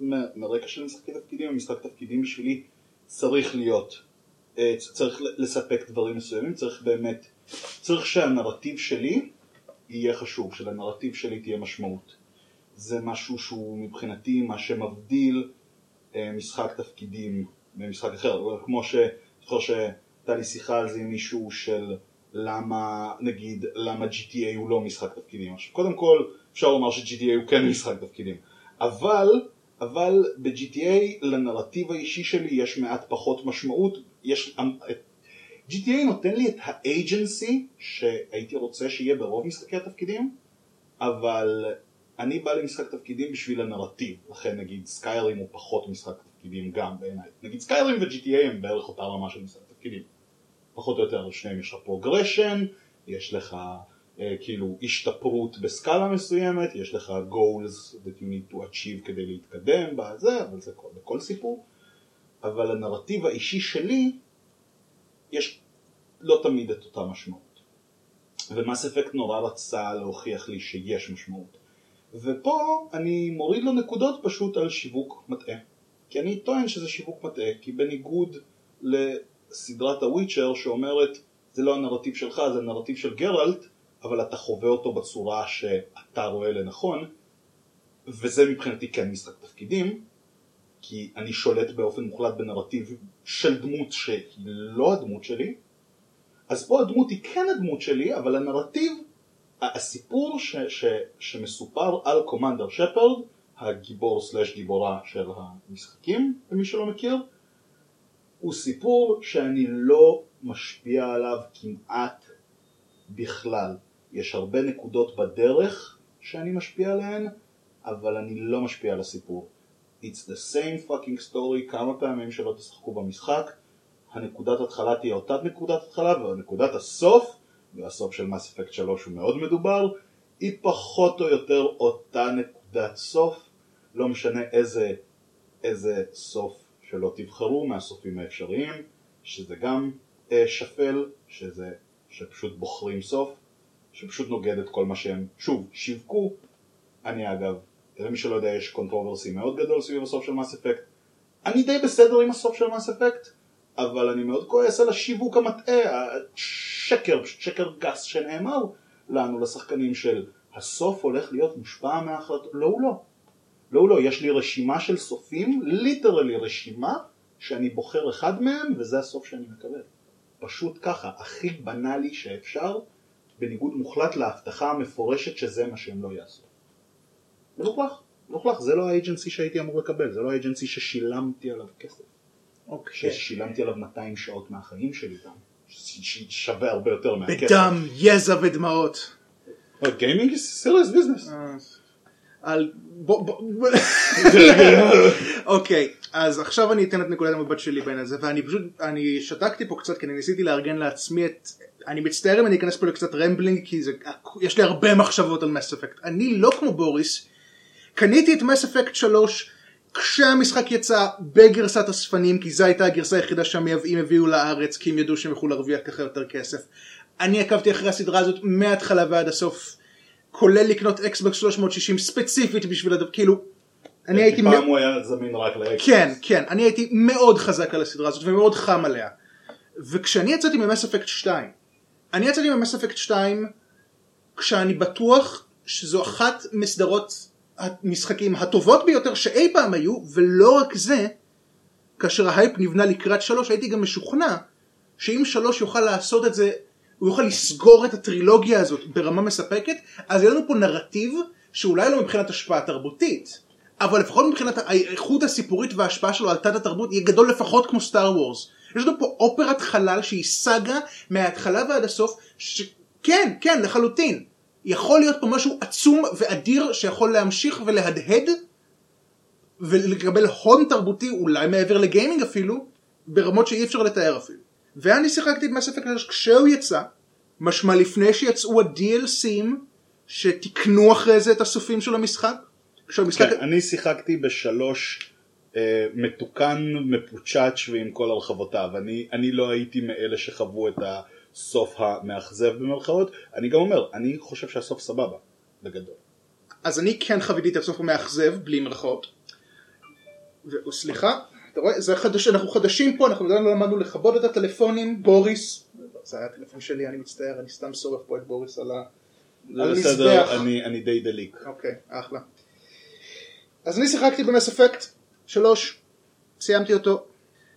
מ- מרקע של משחקי תפקידים, המשחק תפקידים בשבילי צריך להיות, אה, צריך לספק דברים מסוימים, צריך באמת, צריך שהנרטיב שלי יהיה חשוב, שלנרטיב שלי תהיה משמעות. זה משהו שהוא מבחינתי מה שמבדיל אה, משחק תפקידים ממשחק אחר, כמו ש... זוכר שהייתה לי שיחה על זה עם מישהו של למה, נגיד, למה GTA הוא לא משחק תפקידים. עכשיו, קודם כל, אפשר לומר ש-GTA הוא כן משחק תפקידים, אבל, אבל ב-GTA לנרטיב האישי שלי יש מעט פחות משמעות, יש... GTA נותן לי את ה agency שהייתי רוצה שיהיה ברוב משחקי התפקידים, אבל אני בא למשחק תפקידים בשביל הנרטיב, לכן נגיד Skyrim הוא פחות משחק תפקידים גם בעיניי. נגיד Skyrim ו-GTA הם בערך אותה רמה של משחק תפקידים. פחות או יותר לשניהם יש לך progression, יש לך כאילו השתפרות בסקאלה מסוימת, יש לך goals that you need to achieve כדי להתקדם בזה, אבל זה כל, בכל סיפור. אבל הנרטיב האישי שלי, יש לא תמיד את אותה משמעות. ומס אפקט נורא רצה להוכיח לי שיש משמעות. ופה אני מוריד לו נקודות פשוט על שיווק מטעה. כי אני טוען שזה שיווק מטעה, כי בניגוד לסדרת הוויצ'ר שאומרת זה לא הנרטיב שלך, זה הנרטיב של גרלט, אבל אתה חווה אותו בצורה שאתה רואה לנכון, וזה מבחינתי כן משחק תפקידים, כי אני שולט באופן מוחלט בנרטיב של דמות שהיא לא הדמות שלי, אז פה הדמות היא כן הדמות שלי, אבל הנרטיב הסיפור ש, ש, שמסופר על קומנדר שפרד, הגיבור סלש גיבורה של המשחקים, למי שלא מכיר, הוא סיפור שאני לא משפיע עליו כמעט בכלל. יש הרבה נקודות בדרך שאני משפיע עליהן, אבל אני לא משפיע על הסיפור. It's the same fucking story כמה פעמים שלא תשחקו במשחק, הנקודת התחלה תהיה אותה נקודת התחלה, ונקודת הסוף והסוף של מס אפקט 3 הוא מאוד מדובר, היא פחות או יותר אותה נקודת סוף, לא משנה איזה, איזה סוף שלא תבחרו מהסופים האפשריים, שזה גם אה, שפל, שזה, שפשוט בוחרים סוף, שפשוט נוגד את כל מה שהם, שוב, שיווקו, אני אגב, למי שלא יודע יש controversy מאוד גדול סביב הסוף של מס אפקט, אני די בסדר עם הסוף של מס אפקט, אבל אני מאוד כועס על השיווק המטעה, השקר, פשוט שקר גס שנאמר לנו לשחקנים של הסוף הולך להיות מושפע מההחלטות, לא הוא לא, לא הוא לא, יש לי רשימה של סופים, literally רשימה, שאני בוחר אחד מהם וזה הסוף שאני מקבל. פשוט ככה, הכי בנאלי שאפשר, בניגוד מוחלט להבטחה המפורשת שזה מה שהם לא יעשו. מלוכלך, מלוכלך, זה לא ה agency שהייתי אמור לקבל, זה לא ה agency ששילמתי עליו כסף. אוקיי. ששילמתי עליו 200 שעות מהחיים שלי גם, ששווה הרבה יותר מהכסף. בדם, יזע ודמעות. Gaming is serious business. אה, על... אוקיי, אז עכשיו אני אתן את נקודת המבט שלי בעניין הזה, ואני פשוט, אני שתקתי פה קצת כי אני ניסיתי לארגן לעצמי את... אני מצטער אם אני אכנס פה לקצת rambling, כי זה... יש לי הרבה מחשבות על מס אפקט. אני לא כמו בוריס, קניתי את מס אפקט 3 כשהמשחק יצא בגרסת האספנים, כי זו הייתה הגרסה היחידה שהמייבאים הביאו לארץ, כי הם ידעו שהם יוכלו להרוויח ככה יותר כסף. אני עקבתי אחרי הסדרה הזאת מההתחלה ועד הסוף, כולל לקנות אקסבוקס 360 ספציפית בשביל הדבר, כאילו, אני הייתי... כי מא- פעם הוא היה זמין רק לאקסבוקס. כן, כן, אני הייתי מאוד חזק על הסדרה הזאת ומאוד חם עליה. וכשאני יצאתי ממס אפקט 2, אני יצאתי ממס אפקט 2 כשאני בטוח שזו אחת מסדרות המשחקים הטובות ביותר שאי פעם היו, ולא רק זה, כאשר ההייפ נבנה לקראת 3 הייתי גם משוכנע שאם 3 יוכל לעשות את זה, הוא יוכל לסגור את הטרילוגיה הזאת ברמה מספקת, אז יהיה לנו פה נרטיב שאולי לא מבחינת השפעה תרבותית, אבל לפחות מבחינת האיכות הסיפורית וההשפעה שלו על תת התרבות יהיה גדול לפחות כמו סטאר וורס. יש לנו פה אופרת חלל שהיא סאגה מההתחלה ועד הסוף, שכן, כן, לחלוטין. יכול להיות פה משהו עצום ואדיר שיכול להמשיך ולהדהד ולקבל הון תרבותי אולי מעבר לגיימינג אפילו, ברמות שאי אפשר לתאר אפילו. ואני שיחקתי במס אפקט כשהוא יצא, משמע לפני שיצאו ה-DLCים שתיקנו אחרי זה את הסופים של המשחק. כן, אני שיחקתי בשלוש מתוקן, מפוצ'אץ' ועם כל הרחבותיו. אני, אני לא הייתי מאלה שחוו את הסוף המאכזב במרכאות. אני גם אומר, אני חושב שהסוף סבבה, בגדול. אז אני כן חוויתי את הסוף המאכזב, בלי מרכאות. וסליחה, אתה רואה, זה חדש, אנחנו חדשים פה, אנחנו עדיין לא למדנו לכבות את הטלפונים, בוריס, זה היה הטלפון שלי, אני מצטער, אני סתם שורף פה את בוריס על בסדר, המזבח. אני, אני די דליק. אוקיי, אחלה. אז אני שיחקתי במס אפקט שלוש, סיימתי אותו.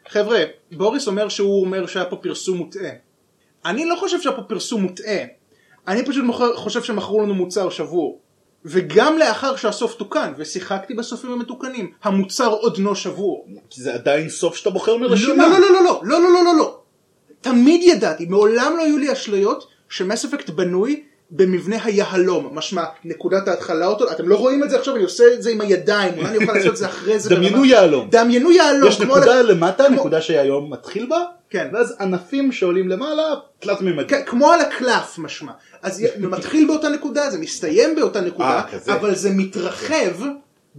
חבר'ה, בוריס אומר שהוא אומר שהיה פה פרסום מוטעה. אני לא חושב שהיה פה פרסום מוטעה. אני פשוט חושב שמכרו לנו מוצר שבור. וגם לאחר שהסוף תוקן, ושיחקתי בסופים המתוקנים, המוצר עודנו שבור. כי זה עדיין סוף שאתה בוחר לא, מרשימה. לא, לא, לא, לא, לא, לא, לא, לא, לא. תמיד ידעתי, מעולם לא היו לי אשליות שמס אפקט בנוי במבנה היהלום, משמע נקודת ההתחלה אותו, אתם לא רואים את זה עכשיו, אני עושה את זה עם הידיים, אולי אני אוכל לעשות את זה אחרי זה. דמיינו ברמה- יהלום. דמיינו יהלום. יש נקודה על- למטה, כמו- נקודה שהיום מתחיל בה, כן. ואז ענפים שעולים למעלה, תלת מימדי. כן, כמו על הקלף משמע. אז זה מתחיל באותה נקודה, זה מסתיים באותה נקודה, אה. אבל זה מתרחב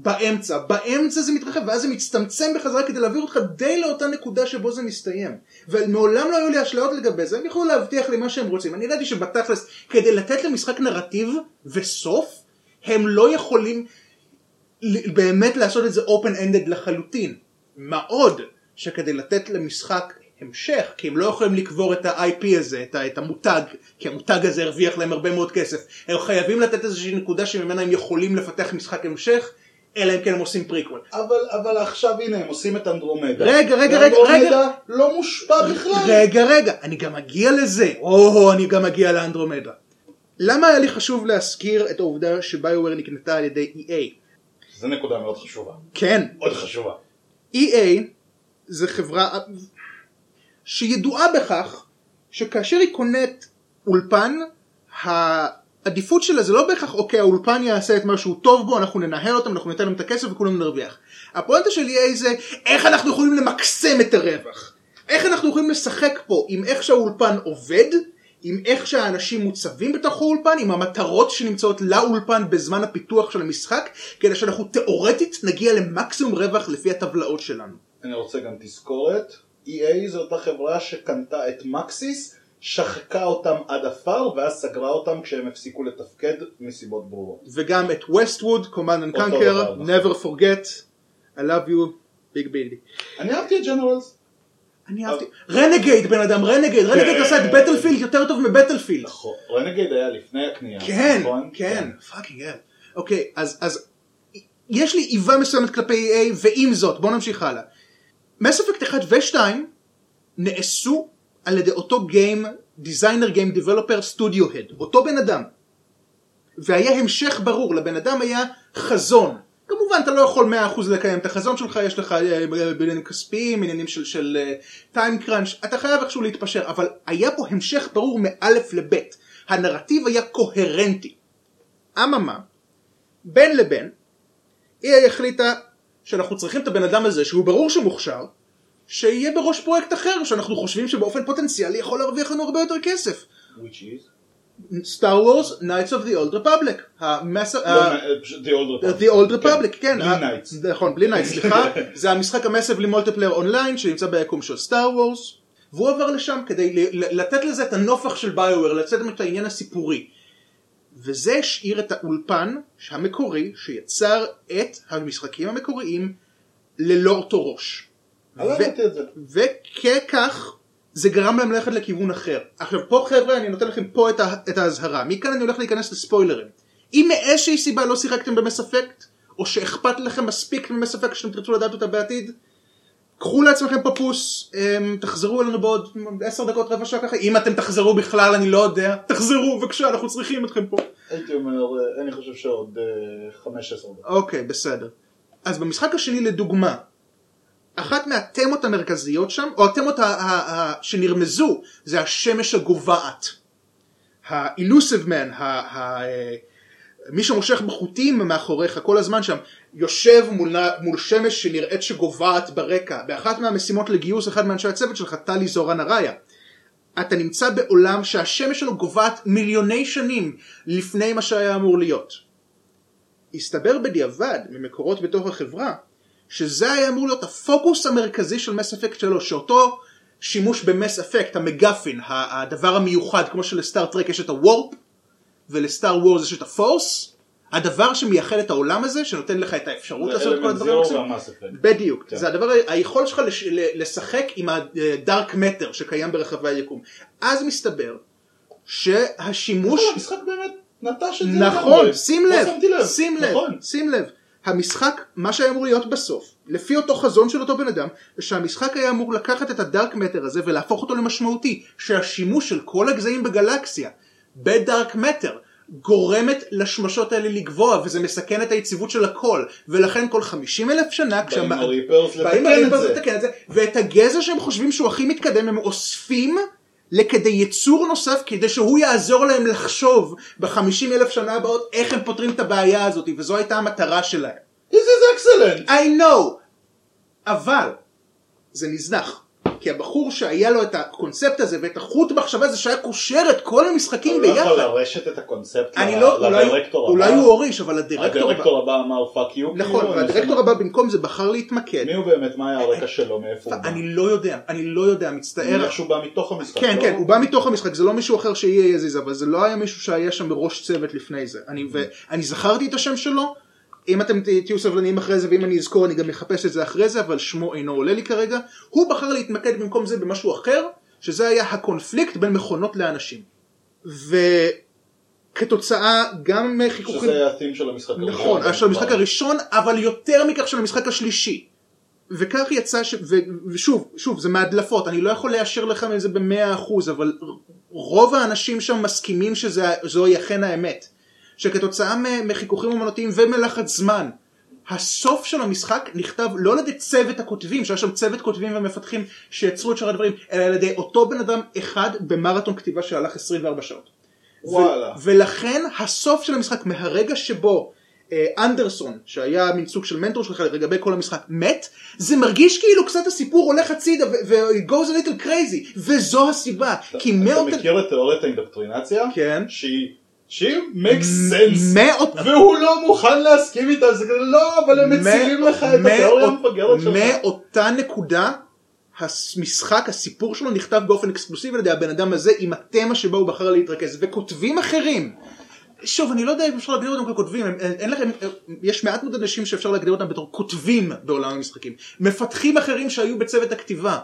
באמצע. באמצע זה מתרחב, ואז זה מצטמצם בחזרה כדי להעביר אותך די לאותה נקודה שבו זה מסתיים. ומעולם לא היו לי אשליות לגבי זה, הם יכלו להבטיח לי מה שהם רוצים. אני ידעתי שבתכלס, כדי לתת למשחק נרטיב וסוף, הם לא יכולים באמת לעשות את זה open ended לחלוטין. מה עוד שכדי לתת למשחק המשך, כי הם לא יכולים לקבור את ה-IP הזה, את, את המותג, כי המותג הזה הרוויח להם הרבה מאוד כסף, הם חייבים לתת איזושהי נקודה שממנה הם יכולים לפתח משחק המשך, אלא אם כן הם עושים פריקוול. אבל, אבל עכשיו הנה הם עושים את אנדרומדה. רגע, רגע, רגע, ואנדרומדה לא מושפע בכלל. רגע, רגע, אני גם אגיע לזה, או, אני גם אגיע לאנדרומדה. למה היה לי חשוב להזכיר את העובדה שביואר נקנתה על ידי EA? זו נקודה מאוד חשובה. כן, מאוד חשובה. EA זה חברה שידועה בכך שכאשר היא קונית אולפן, העדיפות שלה זה לא בהכרח אוקיי האולפן יעשה את מה שהוא טוב בו, אנחנו ננהל אותם, אנחנו ניתן להם את הכסף וכולם נרוויח. הפואנטה של EA זה איך אנחנו יכולים למקסם את הרווח. איך אנחנו יכולים לשחק פה עם איך שהאולפן עובד, עם איך שהאנשים מוצבים בתוך האולפן, עם המטרות שנמצאות לאולפן בזמן הפיתוח של המשחק, כדי שאנחנו תאורטית נגיע למקסימום רווח לפי הטבלאות שלנו. אני רוצה גם תזכורת. EA זו אותה חברה שקנתה את מקסיס, שחקה אותם עד עפר, ואז סגרה אותם כשהם הפסיקו לתפקד מסיבות ברורות. וגם את Westwood, Command and Conquer, נכון. Never Forget, I love you, ביג בילי. אני אהבתי את ג'נרלס. אני אהבתי, רנגייד בן אדם, רנגייד, רנגייד עשה את בטלפילד יותר טוב מבטלפילד. נכון. רנגייד היה לפני הקנייה. כן, נכון? כן, fucking hell. אוקיי, אז, יש לי איבה מסוימת כלפי EA, ועם זאת, בואו נמשיך הלאה. מס אפקט 1 ו-2 נעשו על ידי אותו game, designer game developer studio head, אותו בן אדם. והיה המשך ברור, לבן אדם היה חזון. כמובן אתה לא יכול 100% לקיים את החזון שלך, יש לך אה, בעניינים כספיים, עניינים של, של time crunch, אתה חייב איכשהו להתפשר, אבל היה פה המשך ברור מאלף לבית. הנרטיב היה קוהרנטי. אממה, בין לבין, EA החליטה שאנחנו צריכים את הבן אדם הזה, שהוא ברור שמוכשר, שיהיה בראש פרויקט אחר, שאנחנו חושבים שבאופן פוטנציאלי יכול להרוויח לנו הרבה יותר כסף. Which is? סטאר וורס, Knights of the Old Republic. לא, אה, The Old Republic. The Old Republic, כן. בלי Knights. נכון, בלי Knights, סליחה. זה המשחק ה massively multiplayer online שנמצא ביקום של סטאר וורס. והוא עבר לשם כדי לתת לזה את הנופח של ביואר, לצאת את העניין הסיפורי. וזה השאיר את האולפן המקורי שיצר את המשחקים המקוריים ללא אותו ראש. וככך זה גרם להם ללכת לכיוון אחר. עכשיו פה חבר'ה אני נותן לכם פה את, את האזהרה, מכאן אני הולך להיכנס לספוילרים. אם מאיזושהי סיבה לא שיחקתם במס אפקט, או שאכפת לכם מספיק ממס אפקט שאתם תרצו לדעת אותה בעתיד, קחו לעצמכם פפוס, אמ, תחזרו אלינו בעוד עשר דקות רבע שעה ככה, אם אתם תחזרו בכלל אני לא יודע, תחזרו בבקשה אנחנו צריכים אתכם פה. הייתי אומר, אה, אני חושב שעוד אה, 15 דקות. אוקיי, בסדר. אז במשחק השני לדוגמה, אחת מהתמות המרכזיות שם, או התמות שנרמזו, זה השמש הגוועת. האילוסיב מן, מי שמושך בחוטים מאחוריך כל הזמן שם יושב מול, מול שמש שנראית שגוועת ברקע באחת מהמשימות לגיוס אחד מאנשי הצוות שלך טלי זורן אריה אתה נמצא בעולם שהשמש שלו גוועת מיליוני שנים לפני מה שהיה אמור להיות. הסתבר בדיעבד ממקורות בתוך החברה שזה היה אמור להיות הפוקוס המרכזי של מס אפקט 3 שאותו שימוש במס אפקט המגפין הדבר המיוחד כמו שלסטאר טרק יש את הוורפ ולסטאר וורז יש את הפורס הדבר שמייחד את העולם הזה שנותן לך את האפשרות לעשות את כל הדברים אפקט. בדיוק, כן. זה הדבר, היכולת שלך לש, לשחק עם הדארק מטר שקיים ברחבי היקום. אז מסתבר שהשימוש, נכון, המשחק באמת נטש את זה נכון. שים לא לב. שים לב, נכון. שים לב, המשחק, מה שהיה אמור להיות בסוף, לפי אותו חזון של אותו בן אדם, שהמשחק היה אמור לקחת את הדארק מטר הזה ולהפוך אותו למשמעותי, שהשימוש של כל הגזעים בגלקסיה בדארק מטר גורמת לשמשות האלה לגבוה וזה מסכן את היציבות של הכל ולכן כל 50 אלף שנה הריפרס באים הריפרס. לתקן את זה ואת הגזע שהם חושבים שהוא הכי מתקדם הם אוספים לכדי יצור נוסף כדי שהוא יעזור להם לחשוב בחמישים אלף שנה הבאות איך הם פותרים את הבעיה הזאת וזו הייתה המטרה שלהם. This is excellent. I know אבל זה נזנח כי הבחור שהיה לו את הקונספט הזה ואת החוט מחשבה הזה שהיה קושר את כל המשחקים הוא לא יכול ביחד לרשת את הקונספט אני לא, אולי, לדירקטור אולי הבא. הוא הוריש אבל הדירקטור הבא, הדירקטור הבא אמר fuck you. נכון והדירקטור הבא במקום זה בחר להתמקד מי הוא באמת? מה היה הרקע שלו? מאיפה הוא בא? אני לא יודע אני לא יודע מצטער איך שהוא בא מתוך המשחק. כן לא? כן הוא בא מתוך המשחק זה לא מישהו אחר שיהיה יזיז אבל זה לא היה מישהו שהיה שם בראש צוות לפני זה אני, ואני זכרתי את השם שלו אם אתם תהיו סבלניים אחרי זה ואם אני אזכור אני גם אחפש את זה אחרי זה אבל שמו אינו עולה לי כרגע הוא בחר להתמקד במקום זה במשהו אחר שזה היה הקונפליקט בין מכונות לאנשים וכתוצאה גם מחיכוכים שזה היה התים של המשחק הראשון. נכון, של המשחק. הראשון, אבל יותר מכך של המשחק השלישי. וכך יצא, ש... ו... ושוב, שוב, זה מהדלפות, אני לא יכול לאשר לכם את זה במאה אחוז, אבל רוב האנשים שם מסכימים שזוהי אכן האמת. שכתוצאה מחיכוכים אומנותיים ומלחץ זמן, הסוף של המשחק נכתב לא על ידי צוות הכותבים, שהיה שם צוות כותבים ומפתחים שיצרו את שאר הדברים, אלא על ידי אותו בן אדם אחד במרתון כתיבה שהלך 24 שעות. וואלה. ו- ולכן הסוף של המשחק מהרגע שבו אה, אנדרסון שהיה מין סוג של מנטור שלך לגבי כל המשחק מת זה מרגיש כאילו קצת הסיפור הולך הצידה ו-it goes a little crazy וזו הסיבה כי אתה מאות מכיר את תיאוריית האינדוקטרינציה? כן. שהיא... שהיא makes sense. מאות והוא לא מוכן להסכים איתה, זה כזה לא, אבל הם מצילים לך את התיאוריה המפגרת שלך. מאותה נקודה המשחק הסיפור שלו נכתב באופן אקסקלוסיבי על ידי הבן אדם הזה עם התמה שבו הוא בחר להתרכז וכותבים אחרים. שוב אני לא יודע אם אפשר להגדיר אותם ככותבים הם- אין לכם יש מעט מאוד אנשים שאפשר להגדיר אותם בתור כותבים בעולם המשחקים מפתחים אחרים שהיו בצוות הכתיבה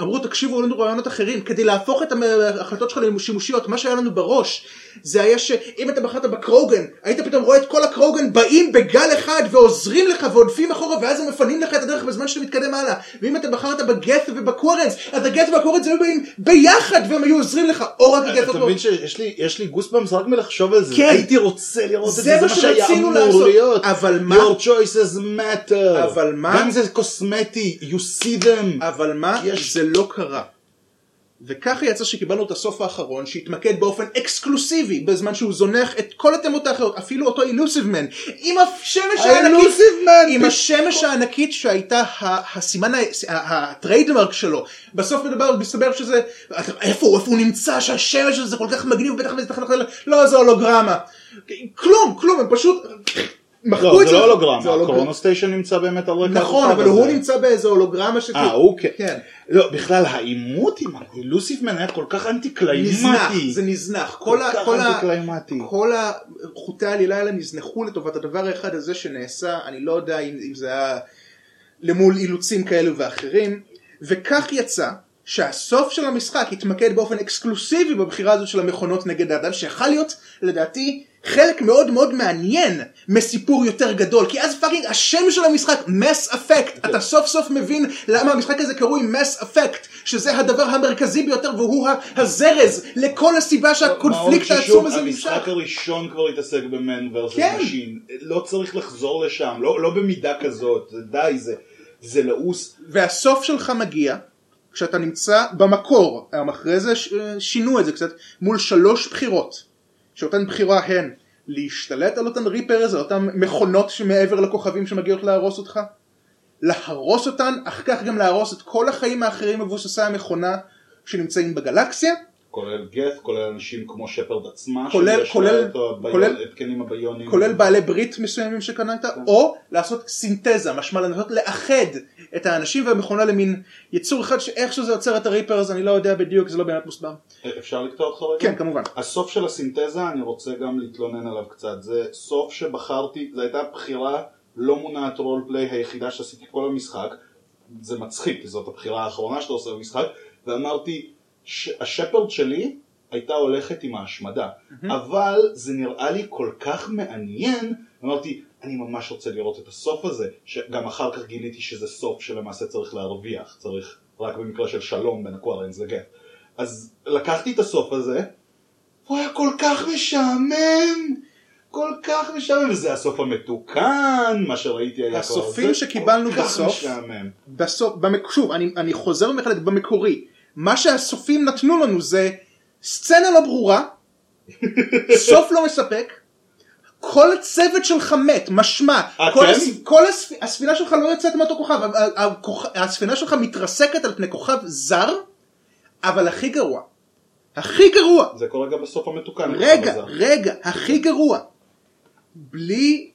אמרו תקשיבו היו לנו רעיונות אחרים. כדי להפוך את ההחלטות שלך לשימושיות מה שהיה לנו בראש זה היה שאם אתה בחרת בקרוגן היית פתאום רואה את כל הקרוגן באים בגל אחד ועוזרים לך ועודפים אחורה ואז הם מפנים לך את הדרך בזמן שאתה מתקדם הלאה. ואם אתה בחרת בגת ובקורנס אז הגת והקורנס היו באים ביחד והם היו עוזרים לך. או רק הגת אתה מבין שיש לי, גוסבאמס רק מלחשוב על זה, כן. הייתי רוצה לראות את זה, זה מה שרצינו לעשות. אבל מה- your choices matter, אבל מה- גם זה קוסמטי, you see them, אבל מה? יש- זה לא קרה. וככה יצא שקיבלנו את הסוף האחרון שהתמקד באופן אקסקלוסיבי בזמן שהוא זונח את כל התמות האחרות אפילו אותו אילוסיב מן עם השמש הענקית. עם השמש הענקית שהייתה הסימן הטריידמרק שלו. בסוף מדבר מסתבר שזה איפה הוא? איפה הוא נמצא? שהשמש הזה כל כך מגניב בטח לא זה הולוגרמה. כלום כלום הם פשוט לא זה לא הולוגרמה, זה הולוגרמה. הקורונוסטיישן נמצא באמת על רקע נכון אבל הוא. נמצא באיזה הולוגרמה שכאילו אה הוא כן, כן. לא בכלל העימות עם האילוסיבמן היה כל כך אנטי נזנח, קליימטי, זה נזנח, כל אנטי-קליימטי. החוטי העלילה האלה נזנחו לטובת הדבר האחד הזה שנעשה, אני לא יודע אם, אם זה היה למול אילוצים כאלו ואחרים, וכך יצא שהסוף של המשחק התמקד באופן אקסקלוסיבי בבחירה הזו של המכונות נגד האדם, שיכל להיות לדעתי חלק מאוד מאוד מעניין מסיפור יותר גדול, כי אז fucking השם של המשחק מס אפקט, אתה סוף סוף מבין למה המשחק הזה קרוי מס אפקט, שזה הדבר המרכזי ביותר והוא הזרז לכל הסיבה שהקונפליקט העצום הזה נמשך. המשחק הראשון כבר התעסק ב man versus כן. machine, לא צריך לחזור לשם, לא לא במידה כזאת, די, זה- זה לעוס. והסוף שלך מגיע כשאתה נמצא במקור, אחרי זה שינו את זה קצת, מול שלוש בחירות, שאותן בחירה הן להשתלט על אותן ריפרס, על אותן מכונות שמעבר לכוכבים שמגיעות להרוס אותך, להרוס אותן, אך כך גם להרוס את כל החיים האחרים מבוססי המכונה שנמצאים בגלקסיה, כולל גת, כולל אנשים כמו שפרד עצמה, כולל- כולל- כולל- התקנים הביוניים. כולל בעלי ברית מסוימים שקנית, כן. או לעשות סינתזה, משמע לנסות לאחד את האנשים והמכונה למין יצור אחד שאיכשהו זה יוצר את הריפרס, אני לא יודע בדיוק, זה לא באמת מוסבר. אפשר לקטוע אותך רגע? כן, כמובן. הסוף של הסינתזה אני רוצה גם להתלונן עליו קצת, זה סוף שבחרתי, זו הייתה בחירה לא מונעת רולפליי היחידה שעשיתי כל המשחק, זה מצחיק כי זאת הבחירה האחרונה שאתה עושה במשחק, ואמרתי שהשפרד שלי הייתה הולכת עם ההשמדה, אבל זה נראה לי כל כך מעניין, אמרתי אני ממש רוצה לראות את הסוף הזה, שגם אחר כך גיליתי שזה סוף שלמעשה צריך להרוויח, צריך רק במקרה של שלום בין הקוורנס לגט. אז לקחתי את הסוף הזה, הוא היה כל כך משעמם, כל כך משעמם, וזה הסוף המתוקן, מה שראיתי היה כבר הסופים שקיבלנו כל כך בסוף- משעמם. בסוף, במק... שוב, אני, אני חוזר ומחלק במקורי, מה שהסופים נתנו לנו זה סצנה לא ברורה, סוף לא מספק, כל הצוות שלך מת, משמע, כל, אתם? הס... כל הספ... הספינה שלך לא יוצאת מאותו כוכב, ה- ה- הכוכ... הספינה שלך מתרסקת על פני כוכב זר, אבל הכי גרוע, הכי גרוע, זה קורה גם בסוף המתוקן. רגע. רגע, הכי גרוע. בלי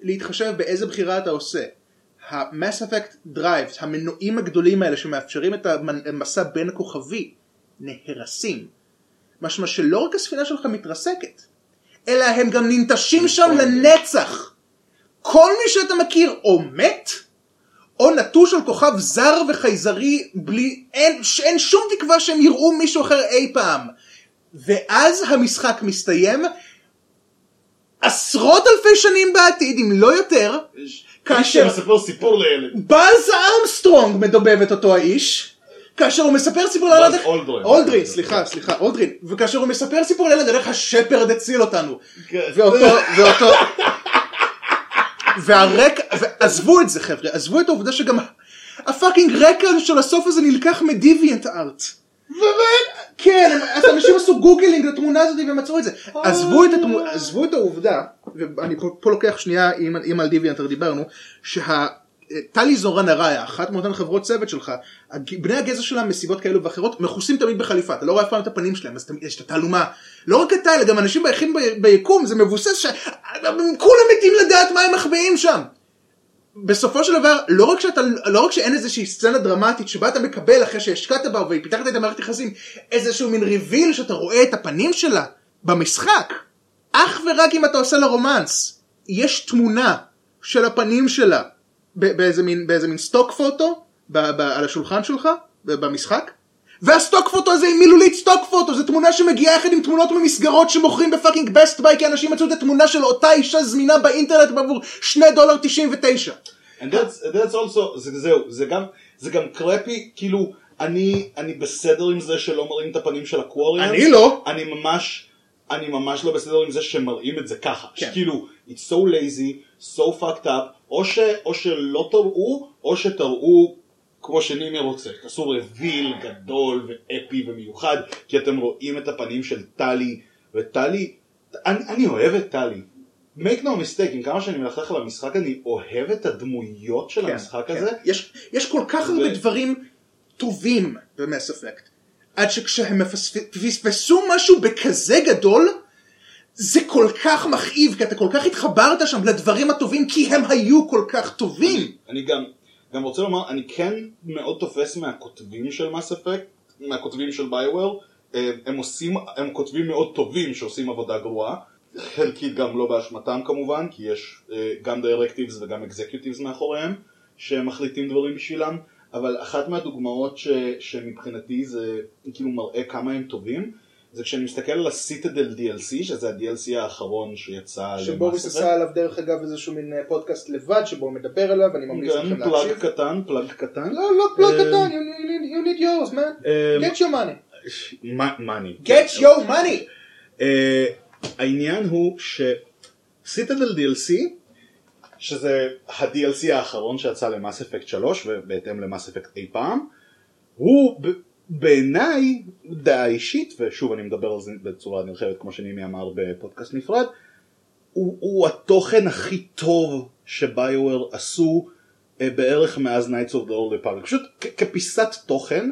להתחשב באיזה בחירה אתה עושה. ה-Mass Effect Drives, המנועים הגדולים האלה שמאפשרים את המסע בין הכוכבי, נהרסים. משמע שלא רק הספינה שלך מתרסקת, אלא הם גם ננטשים שם לנצח. כל מי שאתה מכיר או מת, או נטוש על כוכב זר וחייזרי בלי, אין, אין שום תקווה שהם יראו מישהו אחר אי פעם. ואז המשחק מסתיים עשרות אלפי שנים בעתיד, אם לא יותר, כאשר מישהו מספר סיפור לילד. באז ארמסטרונג מדובב את אותו האיש, כאשר הוא מספר סיפור לילד, באז אולדרין. אולדרין, סליחה, סליחה, אולדרין, וכאשר הוא מספר סיפור לילד איך השפרד הציל אותנו, כן. ואותו, ואותו, והרקע, ועזבו את זה חבר'ה, עזבו את העובדה שגם ה fucking רקע של הסוף הזה נלקח מדיביאנט ארט. כן, הם- אז אנשים עשו googling לתמונה הזאת ומצאו את זה. עזבו את, התמו... עזבו את העובדה, ואני פה, פה לוקח שנייה, אם, אם על דיביאנט ארט דיברנו, שהטלי זורה נאר ראיה, אחת מאותן חברות צוות שלך, בני הגזע שלהם מסיבות כאלו ואחרות מכוסים תמיד בחליפה, אתה לא רואה אף פעם את הפנים שלהם, אז תמיד יש את התעלומה. לא רק אתה, אלא גם אנשים היחידים ב- ביקום, זה מבוסס ש... כולם מתים לדעת מה הם מחביאים שם. בסופו של דבר לא רק שאתה לא רק שאין איזושהי סצנה דרמטית שבה אתה מקבל אחרי שהשקעת בה ופיתחת את המערכת יחסים איזשהו מין ריביל שאתה רואה את הפנים שלה במשחק. אך ורק אם אתה עושה לה רומנס יש תמונה של הפנים שלה באיזה מין באיזה מין סטוק פוטו על השולחן שלך במשחק וה stock photo הזה היא מילולית stock photo זו תמונה שמגיעה יחד עם תמונות ממסגרות שמוכרים ב fucking בסט ביי כי אנשים מצאו את התמונה של אותה אישה זמינה באינטרנט בעבור שני דולר תשעים ותשע And that's, that's also, זה, זהו, זה גם, זה גם crappy, כאילו, אני, אני בסדר עם זה שלא מראים את הפנים של הקווריאנס. אני לא. אני ממש, אני ממש לא בסדר עם זה שמראים את זה ככה. כן. שכאילו, it's so lazy, so fucked up, או, ש, או שלא תראו, או שתראו כמו שנימי רוצה. תעשו רביל גדול ואפי ומיוחד, כי אתם רואים את הפנים של טלי, וטלי, אני, אני אוהב את טלי. make no mistake, עם כמה שאני מלכלך על המשחק, אני אוהב את הדמויות של המשחק כן. הזה. יש, יש כל כך הרבה ו- דברים טובים במס אפקט. עד שכשהם מפספ- פספסו משהו בכזה גדול, זה כל כך מכאיב, כי אתה כל כך התחברת שם לדברים הטובים, כי הם היו כל כך טובים. אני גם, גם רוצה לומר, אני כן מאוד תופס מהכותבים של מס אפקט, מהכותבים של ביואר, הם עושים, הם כותבים מאוד טובים שעושים עבודה גרועה, חלקית גם לא באשמתם כמובן, כי יש אה, גם דירקטיבס וגם אקזקיוטיבס מאחוריהם, שמחליטים דברים בשבילם, אבל אחת מהדוגמאות ש, שמבחינתי זה כאילו מראה כמה הם טובים, זה כשאני מסתכל על ה Citadel DLC, שזה ה-DLC האחרון שיצא שבוריס עשה עליו דרך אגב איזשהו מין אה, פודקאסט לבד שבו הוא מדבר עליו, אני ממליץ לכם כן, plug להקשיב. קטן, plug קטן. לא, לא plug אה, קטן, you need- you need yours man. אה, get your money. money. get your money. העניין הוא ש Citadel DLC, שזה ה-DLC האחרון שיצא ל Mass Effect 3 ובהתאם ל Mass Effect אי פעם, הוא בעיניי דעה אישית, ושוב אני מדבר על זה בצורה נרחבת כמו שנימי אמר בפודקאסט נפרד, הוא, הוא התוכן הכי טוב שביואר עשו אה, בערך מאז Knights of the Old Republic. פשוט כפיסת תוכן,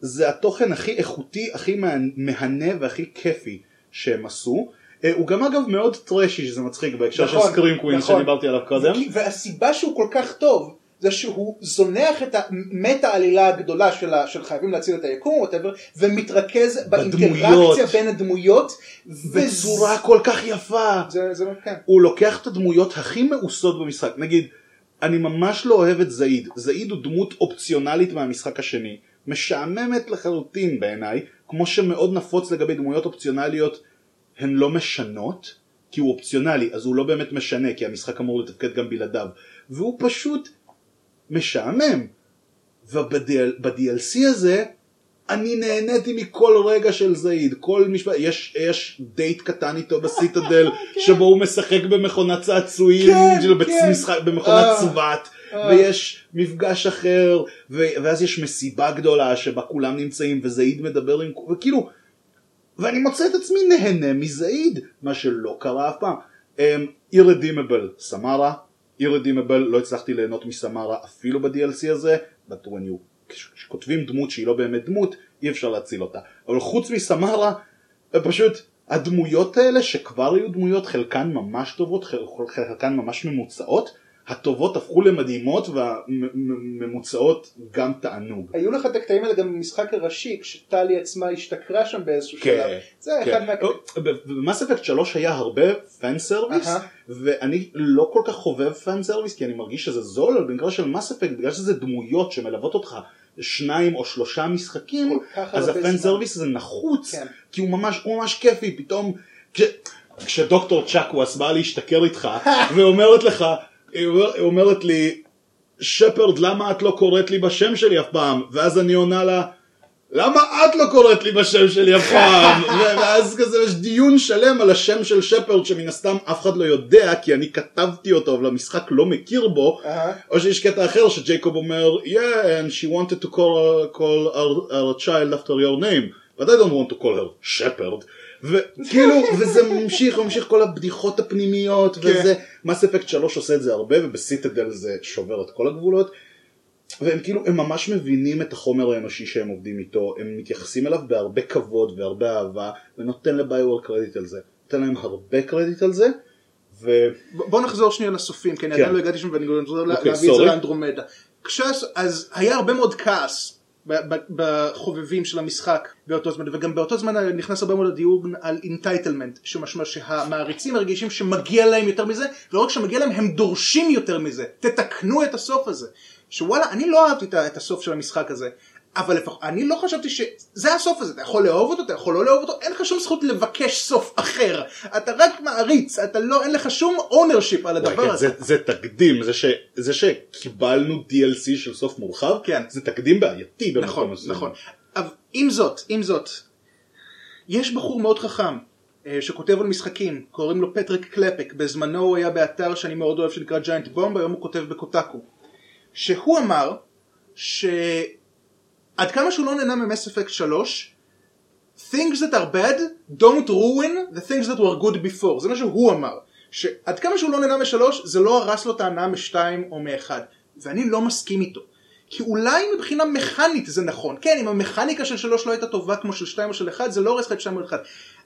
זה התוכן הכי איכותי, הכי מה- מהנה והכי כיפי שהם עשו. אה, הוא גם אגב מאוד טרשי שזה מצחיק בהקשר של נכון, סקרים קווין נכון. שדיברתי עליו קודם. והסיבה שהוא כל כך טוב זה שהוא זונח את המטה העלילה הגדולה של, ה- של חייבים להציל את היקום whatever, ומתרכז באינטראקציה. בין הדמויות בצורה כל כך יפה. זה, זה, כן. הוא לוקח את הדמויות הכי מאוסות במשחק. נגיד, אני ממש לא אוהב את זעיד. זעיד הוא דמות אופציונלית מהמשחק השני. משעממת לחלוטין בעיניי, כמו שמאוד נפוץ לגבי דמויות אופציונליות, הן לא משנות, כי הוא אופציונלי, אז הוא לא באמת משנה, כי המשחק אמור לתפקד גם בלעדיו. והוא פשוט משעמם. וב-DLC הזה, אני נהניתי מכל רגע של זעיד, כל משפט, יש, יש דייט קטן איתו בסיטדל, שבו הוא משחק במכונת צעצועים, כן, כן. במשחק- במכונת אה, צבת, אה. ויש מפגש אחר, ו- ואז יש מסיבה גדולה שבה כולם נמצאים, וזעיד מדבר עם, וכאילו, ואני מוצא את עצמי נהנה מזעיד, מה שלא קרה אף פעם. אירדימבל, סמרה, אירדימבל, לא הצלחתי ליהנות מסמרה אפילו ב-DLC הזה, you, כשכותבים דמות שהיא לא באמת דמות, אי אפשר להציל אותה. אבל חוץ מסמרה, פשוט הדמויות האלה שכבר היו דמויות, חלקן ממש טובות, חל- חלקן ממש ממוצעות, הטובות הפכו למדהימות והממוצעות גם תענוג. היו לך את הקטעים האלה גם במשחק הראשי כשטלי עצמה השתכרה שם באיזשהו כן, שלב. זה כן. אחד מה... ב Mass Effect 3 היה הרבה fan service. ואני לא כל כך חובב fan service כי אני מרגיש שזה זול אבל במקרה של Mass Effect בגלל שזה דמויות שמלוות אותך שניים או שלושה משחקים אז ה fan. service הזה נחוץ כן. כי הוא ממש, הוא ממש כיפי פתאום כש, כשדוקטור צ'קוואס באה להשתכר איתך ואומרת לך היא אומר- היא אומרת לי שפרד למה את לא קוראת לי בשם שלי אף פעם ואז אני עונה לה למה את לא קוראת לי בשם שלי אף פעם? ואז כזה יש דיון שלם על השם של שפרד שמן הסתם אף אחד לא יודע כי אני כתבתי אותו אבל המשחק לא מכיר בו אהה. או שיש קטע אחר שג'ייקוב אומר yeah and she wanted to call, call our, our child after your name but I don't want to call her שפרד וכאילו וזה ממשיך ממשיך כל הבדיחות הפנימיות וזה מס אפקט 3 עושה את זה הרבה ובסיטדל זה שובר את כל הגבולות והם כאילו, הם ממש מבינים את החומר האנושי שהם עובדים איתו, הם מתייחסים אליו בהרבה כבוד והרבה אהבה, ונותן ל BioWare קרדיט על זה. נותן להם הרבה קרדיט על זה, ו... בוא נחזור שנייה לסופים כי אני כן. עדיין לא הגעתי שם ואני רוצה לה- אוקיי, להביא את זה. לאנדרומדה. כשהס- אז היה הרבה מאוד כעס בחובבים של המשחק באותו זמן וגם באותו זמן נכנס הרבה מאוד הדיון על entitlement שמשמע שהמעריצים מרגישים שמגיע להם יותר מזה ולא רק שמגיע להם הם דורשים יותר מזה. תתקנו את הסוף הזה. שוואלה אני לא אהבתי את הסוף של המשחק הזה אבל לפחות אני לא חשבתי שזה הסוף הזה אתה יכול לאהוב אותו אתה יכול לא לאהוב אותו אין לך שום זכות לבקש סוף אחר אתה רק מעריץ אתה לא אין לך שום ownership על הדבר כן, הזה. זה, זה תקדים, זה, ש, זה שקיבלנו DLC של סוף מורחב, כן. זה תקדים בעייתי במקום נכון, מסוים. נכון. אבל עם זאת, עם זאת, יש בחור מאוד חכם אה, שכותב על משחקים, קוראים לו פטריק קלפק, בזמנו הוא היה באתר שאני מאוד אוהב שנקרא ג'יינט בומב, היום הוא כותב בקוטקו. שהוא אמר שעד כמה שהוא לא נהנה ממס אפקט 3, things that are bad don't ruin the things that were good before, זה מה שהוא אמר. שעד כמה שהוא לא נהנה משלוש, זה לא הרס לו את ההנאה משתיים או מאחד. ואני לא מסכים איתו. כי אולי מבחינה מכנית זה נכון. כן, אם המכניקה של שלוש לא הייתה טובה כמו של שתיים או של אחד, זה לא הורס לך את שתיים או אחד.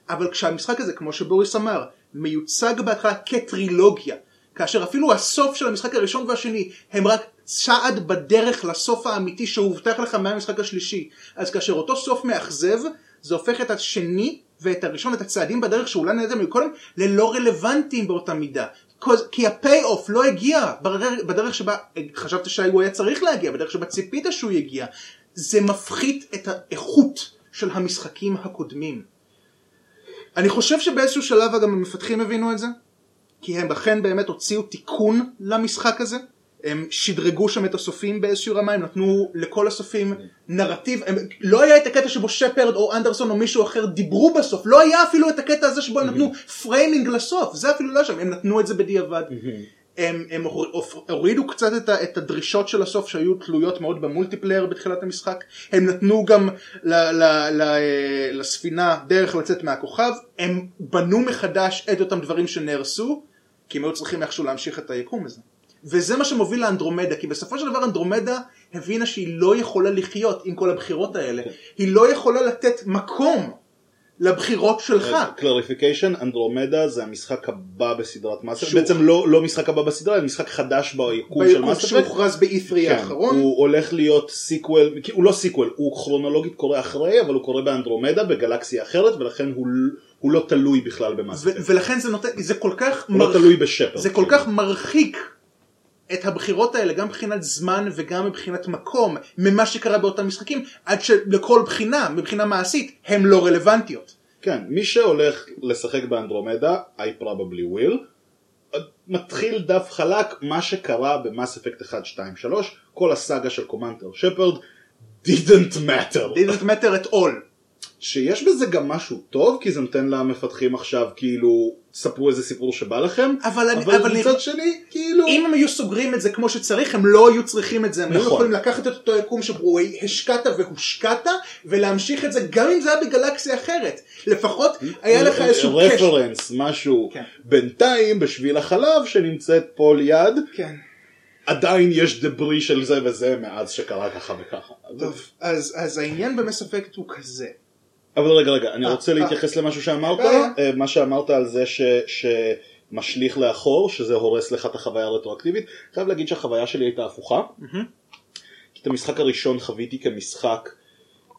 אבל כשהמשחק הזה, כמו שבוריס אמר, מיוצג בהתחלה כטרילוגיה, כאשר אפילו הסוף של המשחק הראשון והשני הם רק צעד בדרך לסוף האמיתי שהובטח לך מהמשחק השלישי. אז כאשר אותו סוף מאכזב, זה הופך את השני ואת הראשון, את הצעדים בדרך שאולי נהנתם מקודם, ללא רלוונטיים באותה מידה. כי הפיי אוף לא הגיע בדרך, שבה חשבת שהוא היה צריך להגיע, בדרך שבה ציפית שהוא יגיע. זה מפחית את האיכות של המשחקים הקודמים. אני חושב שבאיזשהו שלב גם המפתחים הבינו את זה, כי הם אכן באמת הוציאו תיקון למשחק הזה. הם שדרגו שם את הסופים באיזושהי רמה, הם נתנו לכל הסופים נרטיב, הם, לא היה את הקטע שבו שפרד או אנדרסון או מישהו אחר דיברו בסוף, לא היה אפילו את הקטע הזה שבו הם נתנו framing לסוף, זה אפילו לא שם, הם נתנו את זה בדיעבד. הם, הם הור- הורידו קצת את, את הדרישות של הסוף שהיו תלויות מאוד ב multiplayer בתחילת המשחק הם נתנו גם ל, ל, ל, אה, לספינה דרך לצאת מהכוכב הם בנו מחדש את אותם דברים שנהרסו כי הם היו צריכים איכשהו להמשיך את היקום הזה. וזה מה שמוביל לאנדרומדה כי בסופו של דבר אנדרומדה הבינה שהיא לא יכולה לחיות עם כל הבחירות האלה. היא לא יכולה לתת מקום לבחירות שלך. clarification, אנדרומדה זה המשחק הבא בסדרת Mass Effect, בעצם לא לא משחק הבא בסדרה, אלא משחק חדש ביקום של ביקום Mass Effect שהוכרז ב-E3 כן, האחרון. הוא הולך להיות sequel, הוא לא sequel, הוא כרונולוגית קורה אחרי, אבל הוא קורה באנדרומדה, בגלקסיה אחרת, ולכן הוא, הוא לא תלוי בכלל ב Mass Effect. ו- ולכן זה נותן, זה כל כך, הוא לא תלוי בשפרד. זה כל כך מרחיק את הבחירות האלה גם מבחינת זמן וגם מבחינת מקום ממה שקרה באותם משחקים עד שלכל בחינה, מבחינה מעשית, הן לא רלוונטיות. כן, מי שהולך לשחק באנדרומדה, I probably will, מתחיל דף חלק, מה שקרה ב Mass Effect 1, 2, 3, כל הסאגה של Commander שפרד, didn't matter. didn't matter at all. שיש בזה גם משהו טוב, כי זה נותן למפתחים עכשיו כאילו, ספרו איזה סיפור שבא לכם, אבל אני- אבל אבל מצד נראה- שני, כאילו... אם הם היו סוגרים את זה כמו שצריך, הם לא היו צריכים את זה, הם היו נכון. יכולים לקחת את אותו יקום שבו השקעת והושקעת, ולהמשיך את זה גם אם זה היה בגלקסיה אחרת. לפחות היה לך איזשהו קשר. רפרנס, משהו. כן. בינתיים, בשביל החלב שנמצאת פה ליד, כן. עדיין יש דברי של זה וזה מאז שקרה ככה וככה. טוב, אז, אז העניין במס אפקט הוא כזה. אבל רגע, רגע, אני אה, רוצה אה. להתייחס למה שאמרת. אה, מה שאמרת על זה ש... שמשליך לאחור, שזה הורס לך את החוויה הרטרואקטיבית. חייב להגיד שהחוויה שלי הייתה הפוכה. כי את המשחק הראשון חוויתי כמשחק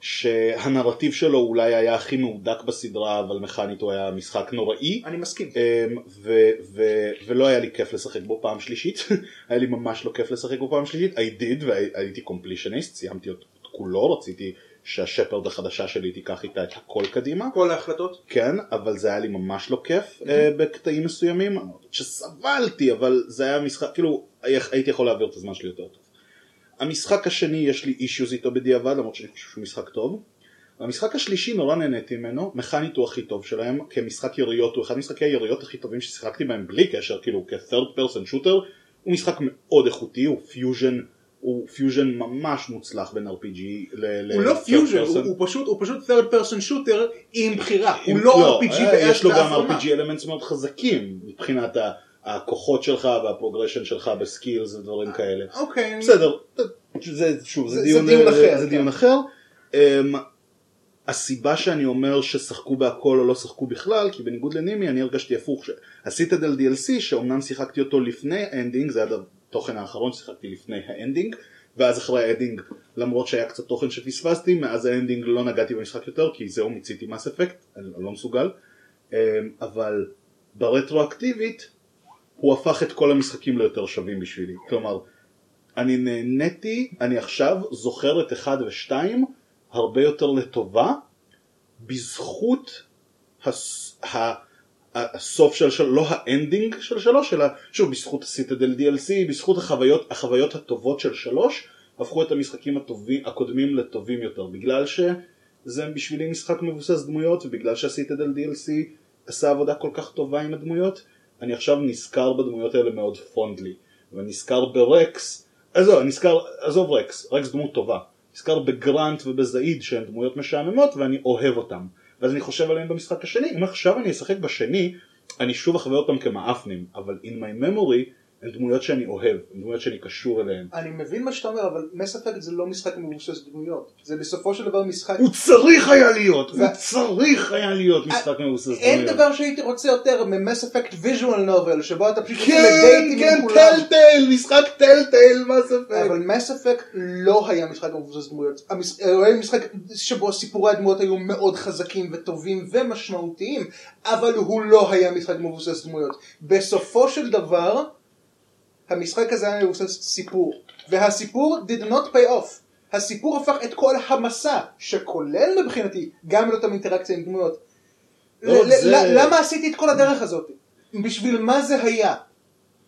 שהנרטיב שלו אולי היה הכי מהודק בסדרה, אבל מכנית הוא היה משחק נוראי. אני מסכים. אמ, ו- ו- ולא היה לי כיף לשחק בו פעם שלישית, היה לי ממש לא כיף לשחק בו פעם שלישית, I did והייתי קומפלישניסט, סיימתי את כולו, רציתי שהשפרד החדשה שלי תיקח איתה את הכל קדימה, כל ההחלטות. כן, אבל זה היה לי ממש לא כיף אה, בקטעים מסוימים, שסבלתי, אבל זה היה משחק, כאילו הייתי יכול להעביר את הזמן שלי יותר טוב. המשחק השני יש לי אישיוז איתו בדיעבד, למרות שאני חושב שהוא משחק טוב. המשחק השלישי נורא נהניתי ממנו, מכנית הוא הכי טוב שלהם, כמשחק יריות הוא אחד משחקי היריות הכי טובים ששיחקתי בהם בלי קשר, כאילו כ-third person shooter, הוא משחק מאוד איכותי, הוא פיוז'ן, הוא פיוז'ן ממש מוצלח בין RPG ל... הוא לא פיוז'ן. הוא פשוט הוא פשוט third person shooter עם בחירה. הוא לא RPG אה, באש יש לו גם. RPG elements מאוד חזקים מבחינת הכוחות שלך וה progression שלך ב skills ודברים כאלה. אוקיי. בסדר, זה שוב, זה דיון דיון אחר, זה. דיון אחר. אמ, הסיבה שאני אומר ששחקו בהכל או לא שחקו בכלל, כי בניגוד לנימי אני הרגשתי הפוך, ה Citadel DLC שאומנם שיחקתי אותו לפני ה ending, זה היה התוכן האחרון ששיחקתי לפני ה ending, ואז אחרי ה ending, למרות שהיה קצת תוכן שפספסתי, מאז ה ending לא נגעתי במשחק יותר, כי זהו מיציתי Mass Effect, אני לא מסוגל, אמ, אבל ברטרואקטיבית הוא הפך את כל המשחקים ליותר שווים בשבילי, כלומר אני נהניתי, אני עכשיו זוכר את אחד ושתיים הרבה יותר לטובה בזכות הס, הסוף של שלוש, לא ה ending של שלוש, אלא שוב בזכות ה Citadel DLC, בזכות החוויות, החוויות הטובות של שלוש, הפכו את המשחקים הטובים, הקודמים לטובים יותר, בגלל שזה בשבילי משחק מבוסס דמויות, ובגלל שה Citadel DLC עשה עבודה כל כך טובה עם הדמויות, אני עכשיו נזכר בדמויות האלה מאוד fondly, ונזכר ברקס, עזוב, נזכר, עזוב רקס, רקס דמות טובה, נזכר בגרנט ובזעיד שהן דמויות משעממות ואני אוהב אותם, ואז אני חושב עליהם במשחק השני, אם עכשיו אני אשחק בשני, אני שוב אחווה אותם כמעפנים, אבל in my memory הן דמויות שאני אוהב, הן דמויות שאני קשור אליהן. אני מבין מה שאתה אומר, אבל Mass Effect זה לא משחק מבוסס דמויות. זה בסופו של דבר משחק... הוא צריך היה להיות, הוא צריך היה להיות משחק מבוסס אין דמויות. דבר שהייתי רוצה יותר מ Mass Effect visual novel, שבו אתה פשוט כן, כן. Telltale, משחק Telltale, מה ספק. אבל Mass Effect לא היה משחק מבוסס דמויות. הוא היה משחק שבו סיפורי הדמויות היו מאוד חזקים וטובים ומשמעותיים, אבל הוא לא היה משחק מבוסס דמויות. בסופו של דבר, המשחק הזה היה מבוסס סיפור. והסיפור did not pay off. הסיפור הפך את כל המסע, שכולל מבחינתי גם את אותם אינטראקציה עם דמויות. לא, זה- למה עשיתי את כל הדרך הזאת? בשביל מה זה היה?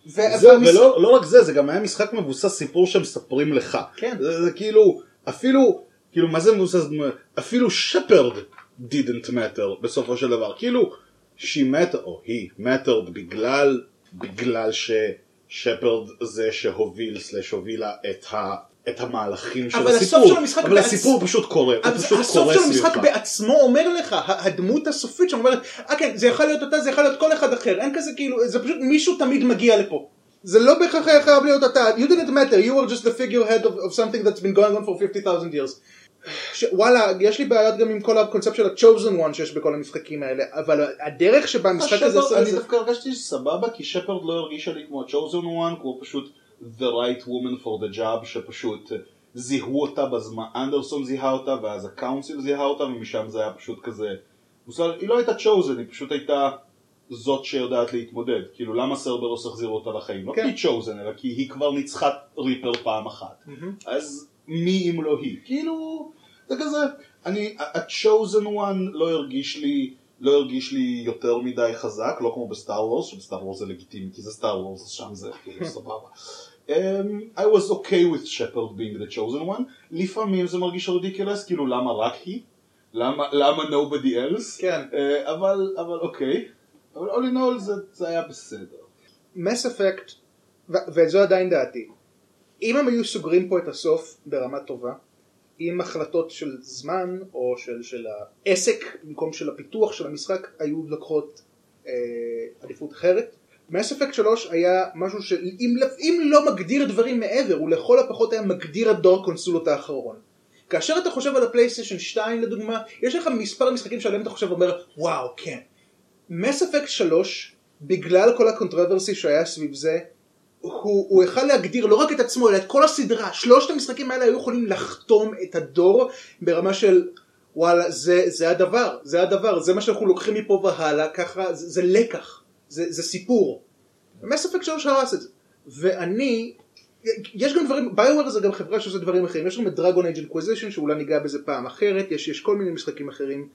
זהו, והמש- ולא לא רק זה, זה גם היה משחק מבוסס סיפור שמספרים לך. כן. זה, זה כאילו, אפילו, כאילו, מה זה מבוסס דמויות? אפילו שפרד didn't matter בסופו של דבר. כאילו, she matter, או היא mattered בגלל, בגלל ש... שפרד זה שהוביל סלש הובילה את, ה, את המהלכים של אבל הסוף הסיפור. של המשחק אבל בעצ- הסיפור פשוט קורה, הוא פשוט הסוף קורה של המשחק סביבך. בעצמו אומר לך, הדמות הסופית שם אומרת, אה כן, זה יכול להיות אתה, זה יכול להיות כל אחד אחר, אין כזה כאילו, זה פשוט מישהו תמיד מגיע לפה. זה לא בהכרח היה חייב להיות אתה, you didn't matter, you were just the figurehead of, of something that's been going on for 50,000 years. ש... וואלה, יש לי בעיות גם עם כל הקונספט של ה-chosen one שיש בכל המשחקים האלה, אבל הדרך שבה המשחק הזה אני דווקא הרגשתי סבבה כי שפרד לא הרגישה לי כמו ה-chosen one, כמו פשוט the right woman for the job שפשוט אה, זיהו אותה בזמן, אנדרסון זיהה אותה ואז הקאונסיל זיהה אותה ומשם זה היה פשוט כזה, מוסר, היא לא הייתה chosen, היא פשוט הייתה זאת שיודעת להתמודד, כאילו למה סרברוס החזיר אותה לחיים, לא כי כן. היא chosen אלא כי היא כבר ניצחה reaper פעם אחת, אז מי אם לא היא, כאילו זה כזה, אני, ה-chosen one לא הרגיש לי, לא הרגיש לי יותר מדי חזק, לא כמו ב Star Wars, שב Star Wars זה לגיטימי, כי זה Star Wars, אז שם זה כאילו סבבה. Um, I was okay with Shepard being the chosen one, לפעמים זה מרגיש ridiculous, כאילו למה רק היא? למה, למה nobody else? כן. Uh, אבל, אבל אוקיי, אבל all in all זה, זה היה בסדר. מס אפקט, וזו עדיין דעתי, אם הם היו סוגרים פה את הסוף ברמה טובה, עם החלטות של זמן או של, של העסק במקום של הפיתוח של המשחק היו לוקחות אה, עדיפות אחרת. מס אפקט 3 היה משהו שאם אם לא מגדיר דברים מעבר הוא לכל הפחות היה מגדיר את דור הקונסולות האחרון. כאשר אתה חושב על הפלייסטיישן 2 לדוגמה יש לך מספר משחקים שעליהם אתה חושב ואומר וואו כן. Mass Effect 3 בגלל כל ה controversy שהיה סביב זה הוא, הוא יכל להגדיר לא רק את עצמו אלא את כל הסדרה. שלושת המשחקים האלה היו יכולים לחתום את הדור ברמה של וואלה זה, זה הדבר זה הדבר זה מה שאנחנו לוקחים מפה והלאה ככה זה, זה לקח זה, זה סיפור. ו Mass Effect שלוש הרס את זה. ואני יש גם דברים BioWare זה גם חברה שעושה דברים אחרים. יש גם את Dragon Age Inquisition שאולי ניגע בזה פעם אחרת יש, יש כל מיני משחקים אחרים.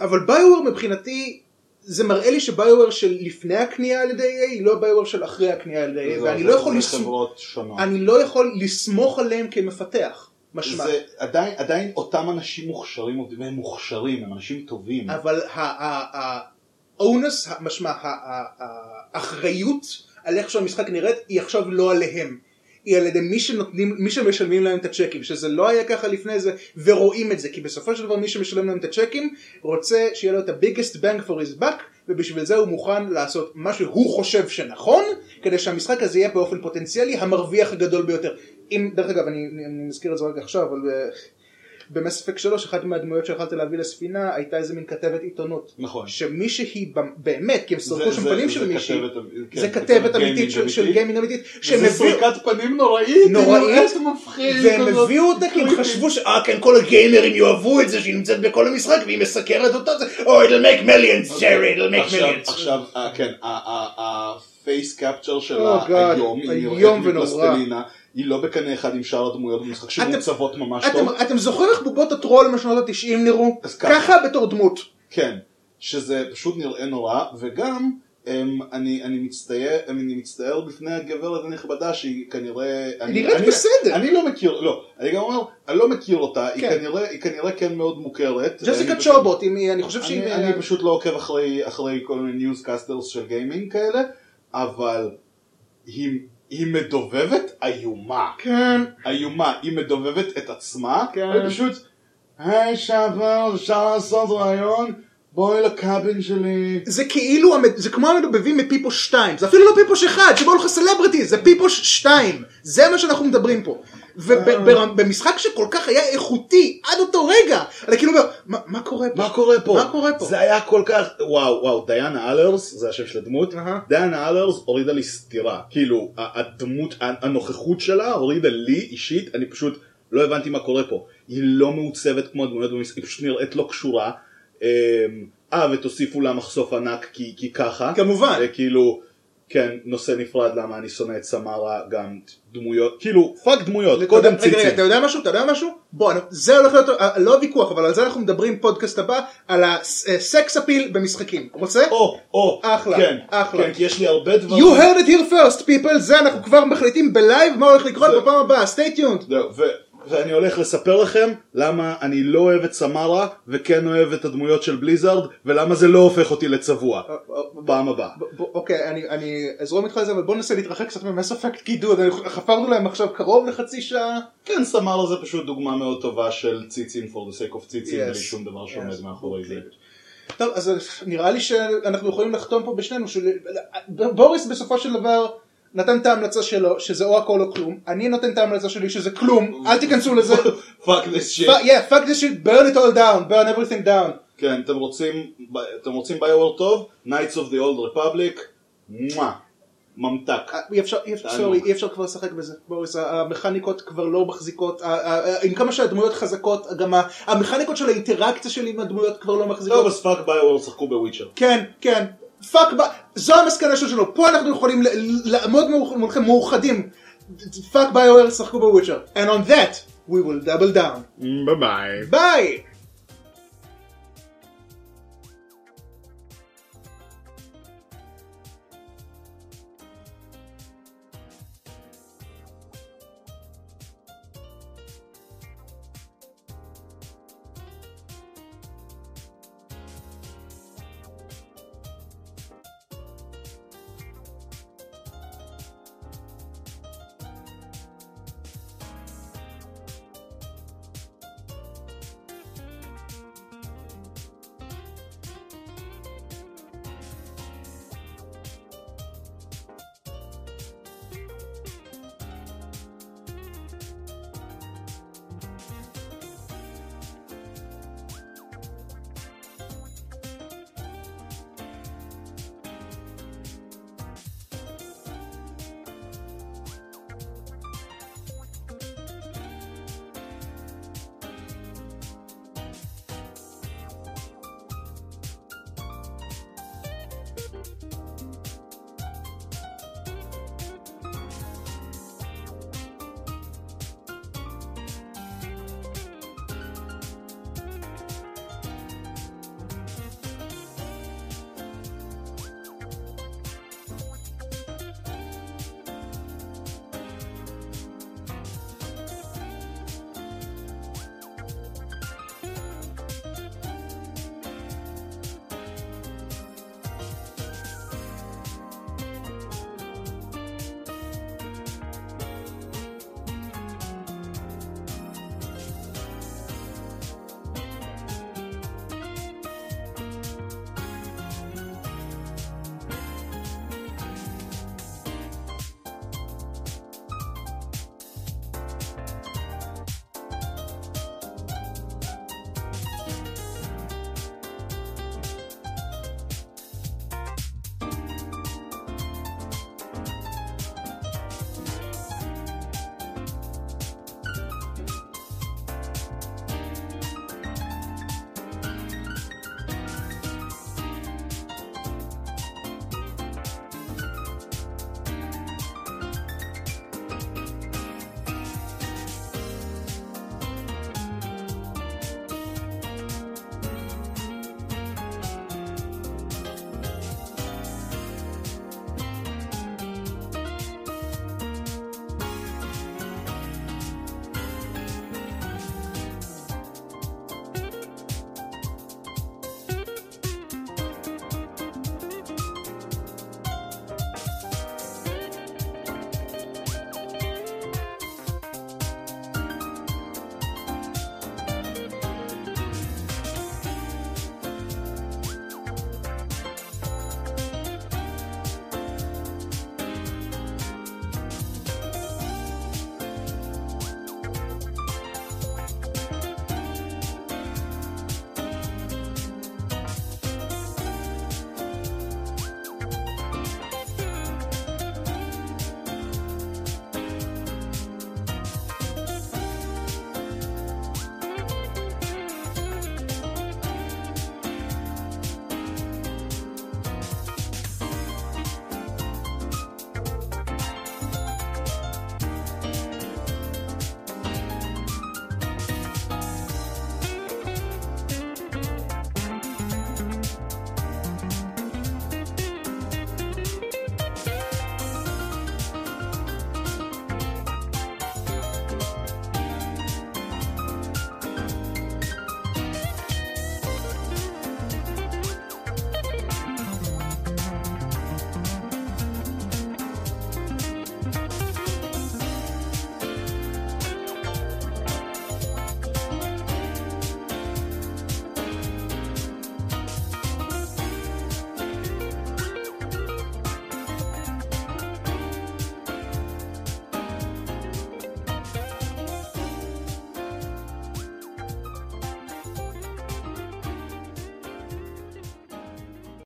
אבל BioWare מבחינתי זה מראה לי ש BioWare של לפני הקנייה על ידי EA היא לא BioWare של אחרי הקנייה על ידי EA זה- ואני לא יכול שונות. אני לא יכול לסמוך עליהם כמפתח משמע זה עדיין, עדיין אותם אנשים מוכשרים עובדים, הם מוכשרים, הם אנשים טובים. אבל האונס משמע האחריות על איך שהמשחק נראית היא עכשיו לא עליהם היא על ידי מי שנותנים, מי שמשלמים להם את הצ'קים, שזה לא היה ככה לפני זה, ורואים את זה, כי בסופו של דבר מי שמשלם להם את הצ'קים, רוצה שיהיה לו את ה-biggest bang for his buck, ובשביל זה הוא מוכן לעשות מה שהוא חושב שנכון, כדי שהמשחק הזה יהיה באופן פוטנציאלי המרוויח הגדול ביותר. אם, דרך אגב, אני, אני מזכיר את זה רק עכשיו, אבל אה, במס אפקט 3, אחת מהדמויות שיכולת להביא לספינה, הייתה איזה מין כתבת עיתונות. נכון. שמישהי באמת, כי הם סרקו שם פנים של מישהי, כתבת- כן, זה כתבת אמיתית של-. גיימינג אמיתית, זה סריקת פנים נוראית, נוראית, והם. הביאו אותה כי הם. חשבו שאה כן כל הגיימרים יאהבו את זה שהיא נמצאת בכל המשחק והיא מסקרת אותו, זה, oh it'll make millions Jerry it'll make millions. עכשיו, אה, כן, ה face capture שלה Oh God, היום, היא נראית. מפלסטלינה, היא לא בקנה אחד עם שאר הדמויות במשחק שמעוצבות ממש אתם, טוב. אתם זוכרים איך בובות הטרול משנות התשעים נראו? ככה. ככה בתור דמות. כן, שזה פשוט נראה נורא, וגם אמ, אני, אני, מצטער, אני מצטער בפני הגברת הנכבדה שהיא כנראה... אני, נראית אני, בסדר. אני לא מכיר, לא, אני גם אומר, אני לא מכיר אותה, היא, כן. כנראה, היא כנראה כן מאוד מוכרת. ג'סיקה אני פשוט- צ'ובוט, היא- אני חושב שהיא... אני, אני פשוט לא עוקב אחרי, אחרי כל מיני newscasters של גיימינג כאלה, אבל היא, היא מדובבת איומה. כן. איומה, היא מדובבת את עצמה, כן. והיא פשוט, היי שבר, אפשר לעשות רעיון? בואי לקאבין שלי. זה כאילו, זה כמו המדובבים מפיפוש 2, זה אפילו לא פיפוש 1, שבו לך סלבריטי, זה פיפוש 2, זה מה שאנחנו מדברים פה. ובמשחק שכל כך היה איכותי עד אותו רגע, אני כאילו אומר, "מה- קורה פה? מה קורה פה? מה קורה פה? זה היה כל כך, וואו, וואו, דיאנה אלרס, זה השם של הדמות. דיאנה אלרס הורידה לי סטירה, כאילו, הדמות, הנוכחות שלה הורידה לי אישית, אני פשוט לא הבנתי מה קורה פה. היא לא מעוצבת כמו הדמויות במשחק, היא פשוט נראית לא קשורה. אמ, אה, ותוסיפו לה מחשוף ענק כי, כי ככה. כמובן. וכאילו, כן, נושא נפרד למה אני שונא את סמרה, גם דמויות, כאילו, fuck דמויות, קודם רגע, רגע, ציצים. אתה יודע משהו? אתה יודע משהו? בוא, זה הולך להיות, אה, לא הוויכוח, אבל על זה אנחנו מדברים פודקאסט הבא, על ה sex appeal במשחקים. רוצה? או, או, אחלה, כן, אחלה. כן, כי יש לי הרבה דברים. You heard it here first people, זה אנחנו כבר מחליטים בלייב מה הולך לקרות בפעם הבאה, stay tuned. ואני הולך לספר לכם למה אני לא אוהב את סמרה וכן אוהב את הדמויות של בליזארד ולמה זה לא הופך אותי לצבוע פעם הבאה. ב- ב- אוקיי, אני- אני אזרום איתך על זה, אבל בוא ננסה להתרחק קצת ממס אפקט קידוד, חפרנו להם עכשיו קרוב לחצי שעה. כן, סמרה זה פשוט דוגמה מאוד טובה של ציצים for the sake of ציצים. בלי שום דבר שעומד. מאחורי זה. טוב, אז נראה לי שאנחנו יכולים לחתום פה בשנינו, של- בוריס בסופו של דבר נתן את ההמלצה שלו, שזה או הכל או כלום, אני נותן את ההמלצה שלי שזה כלום, אל תיכנסו לזה. fuck this shit. Yeah, fuck this shit, burn it all down, burn everything down. כן, אתם רוצים, אתם רוצים BioWare טוב? Knights of the Old Republic? ממתק. אה, אי אפשר, אי אפשר. sorry, אי אפשר כבר לשחק בזה, בוריס, המכניקות כבר לא מחזיקות, עם כמה שהדמויות חזקות, גם המכניקות של האינטראקציה שלי עם הדמויות כבר לא מחזיקות. אז fuck BioWare שחקו ב Witcher. כן, כן, fuck, ב- זו המסקנה שלנו, פה אנחנו יכולים ל- ל- לעמוד מאוח- מולכם מאוחדים, fuck BioWare, שחקו ב Witcher, and on that we will double down. ביי ביי. ביי!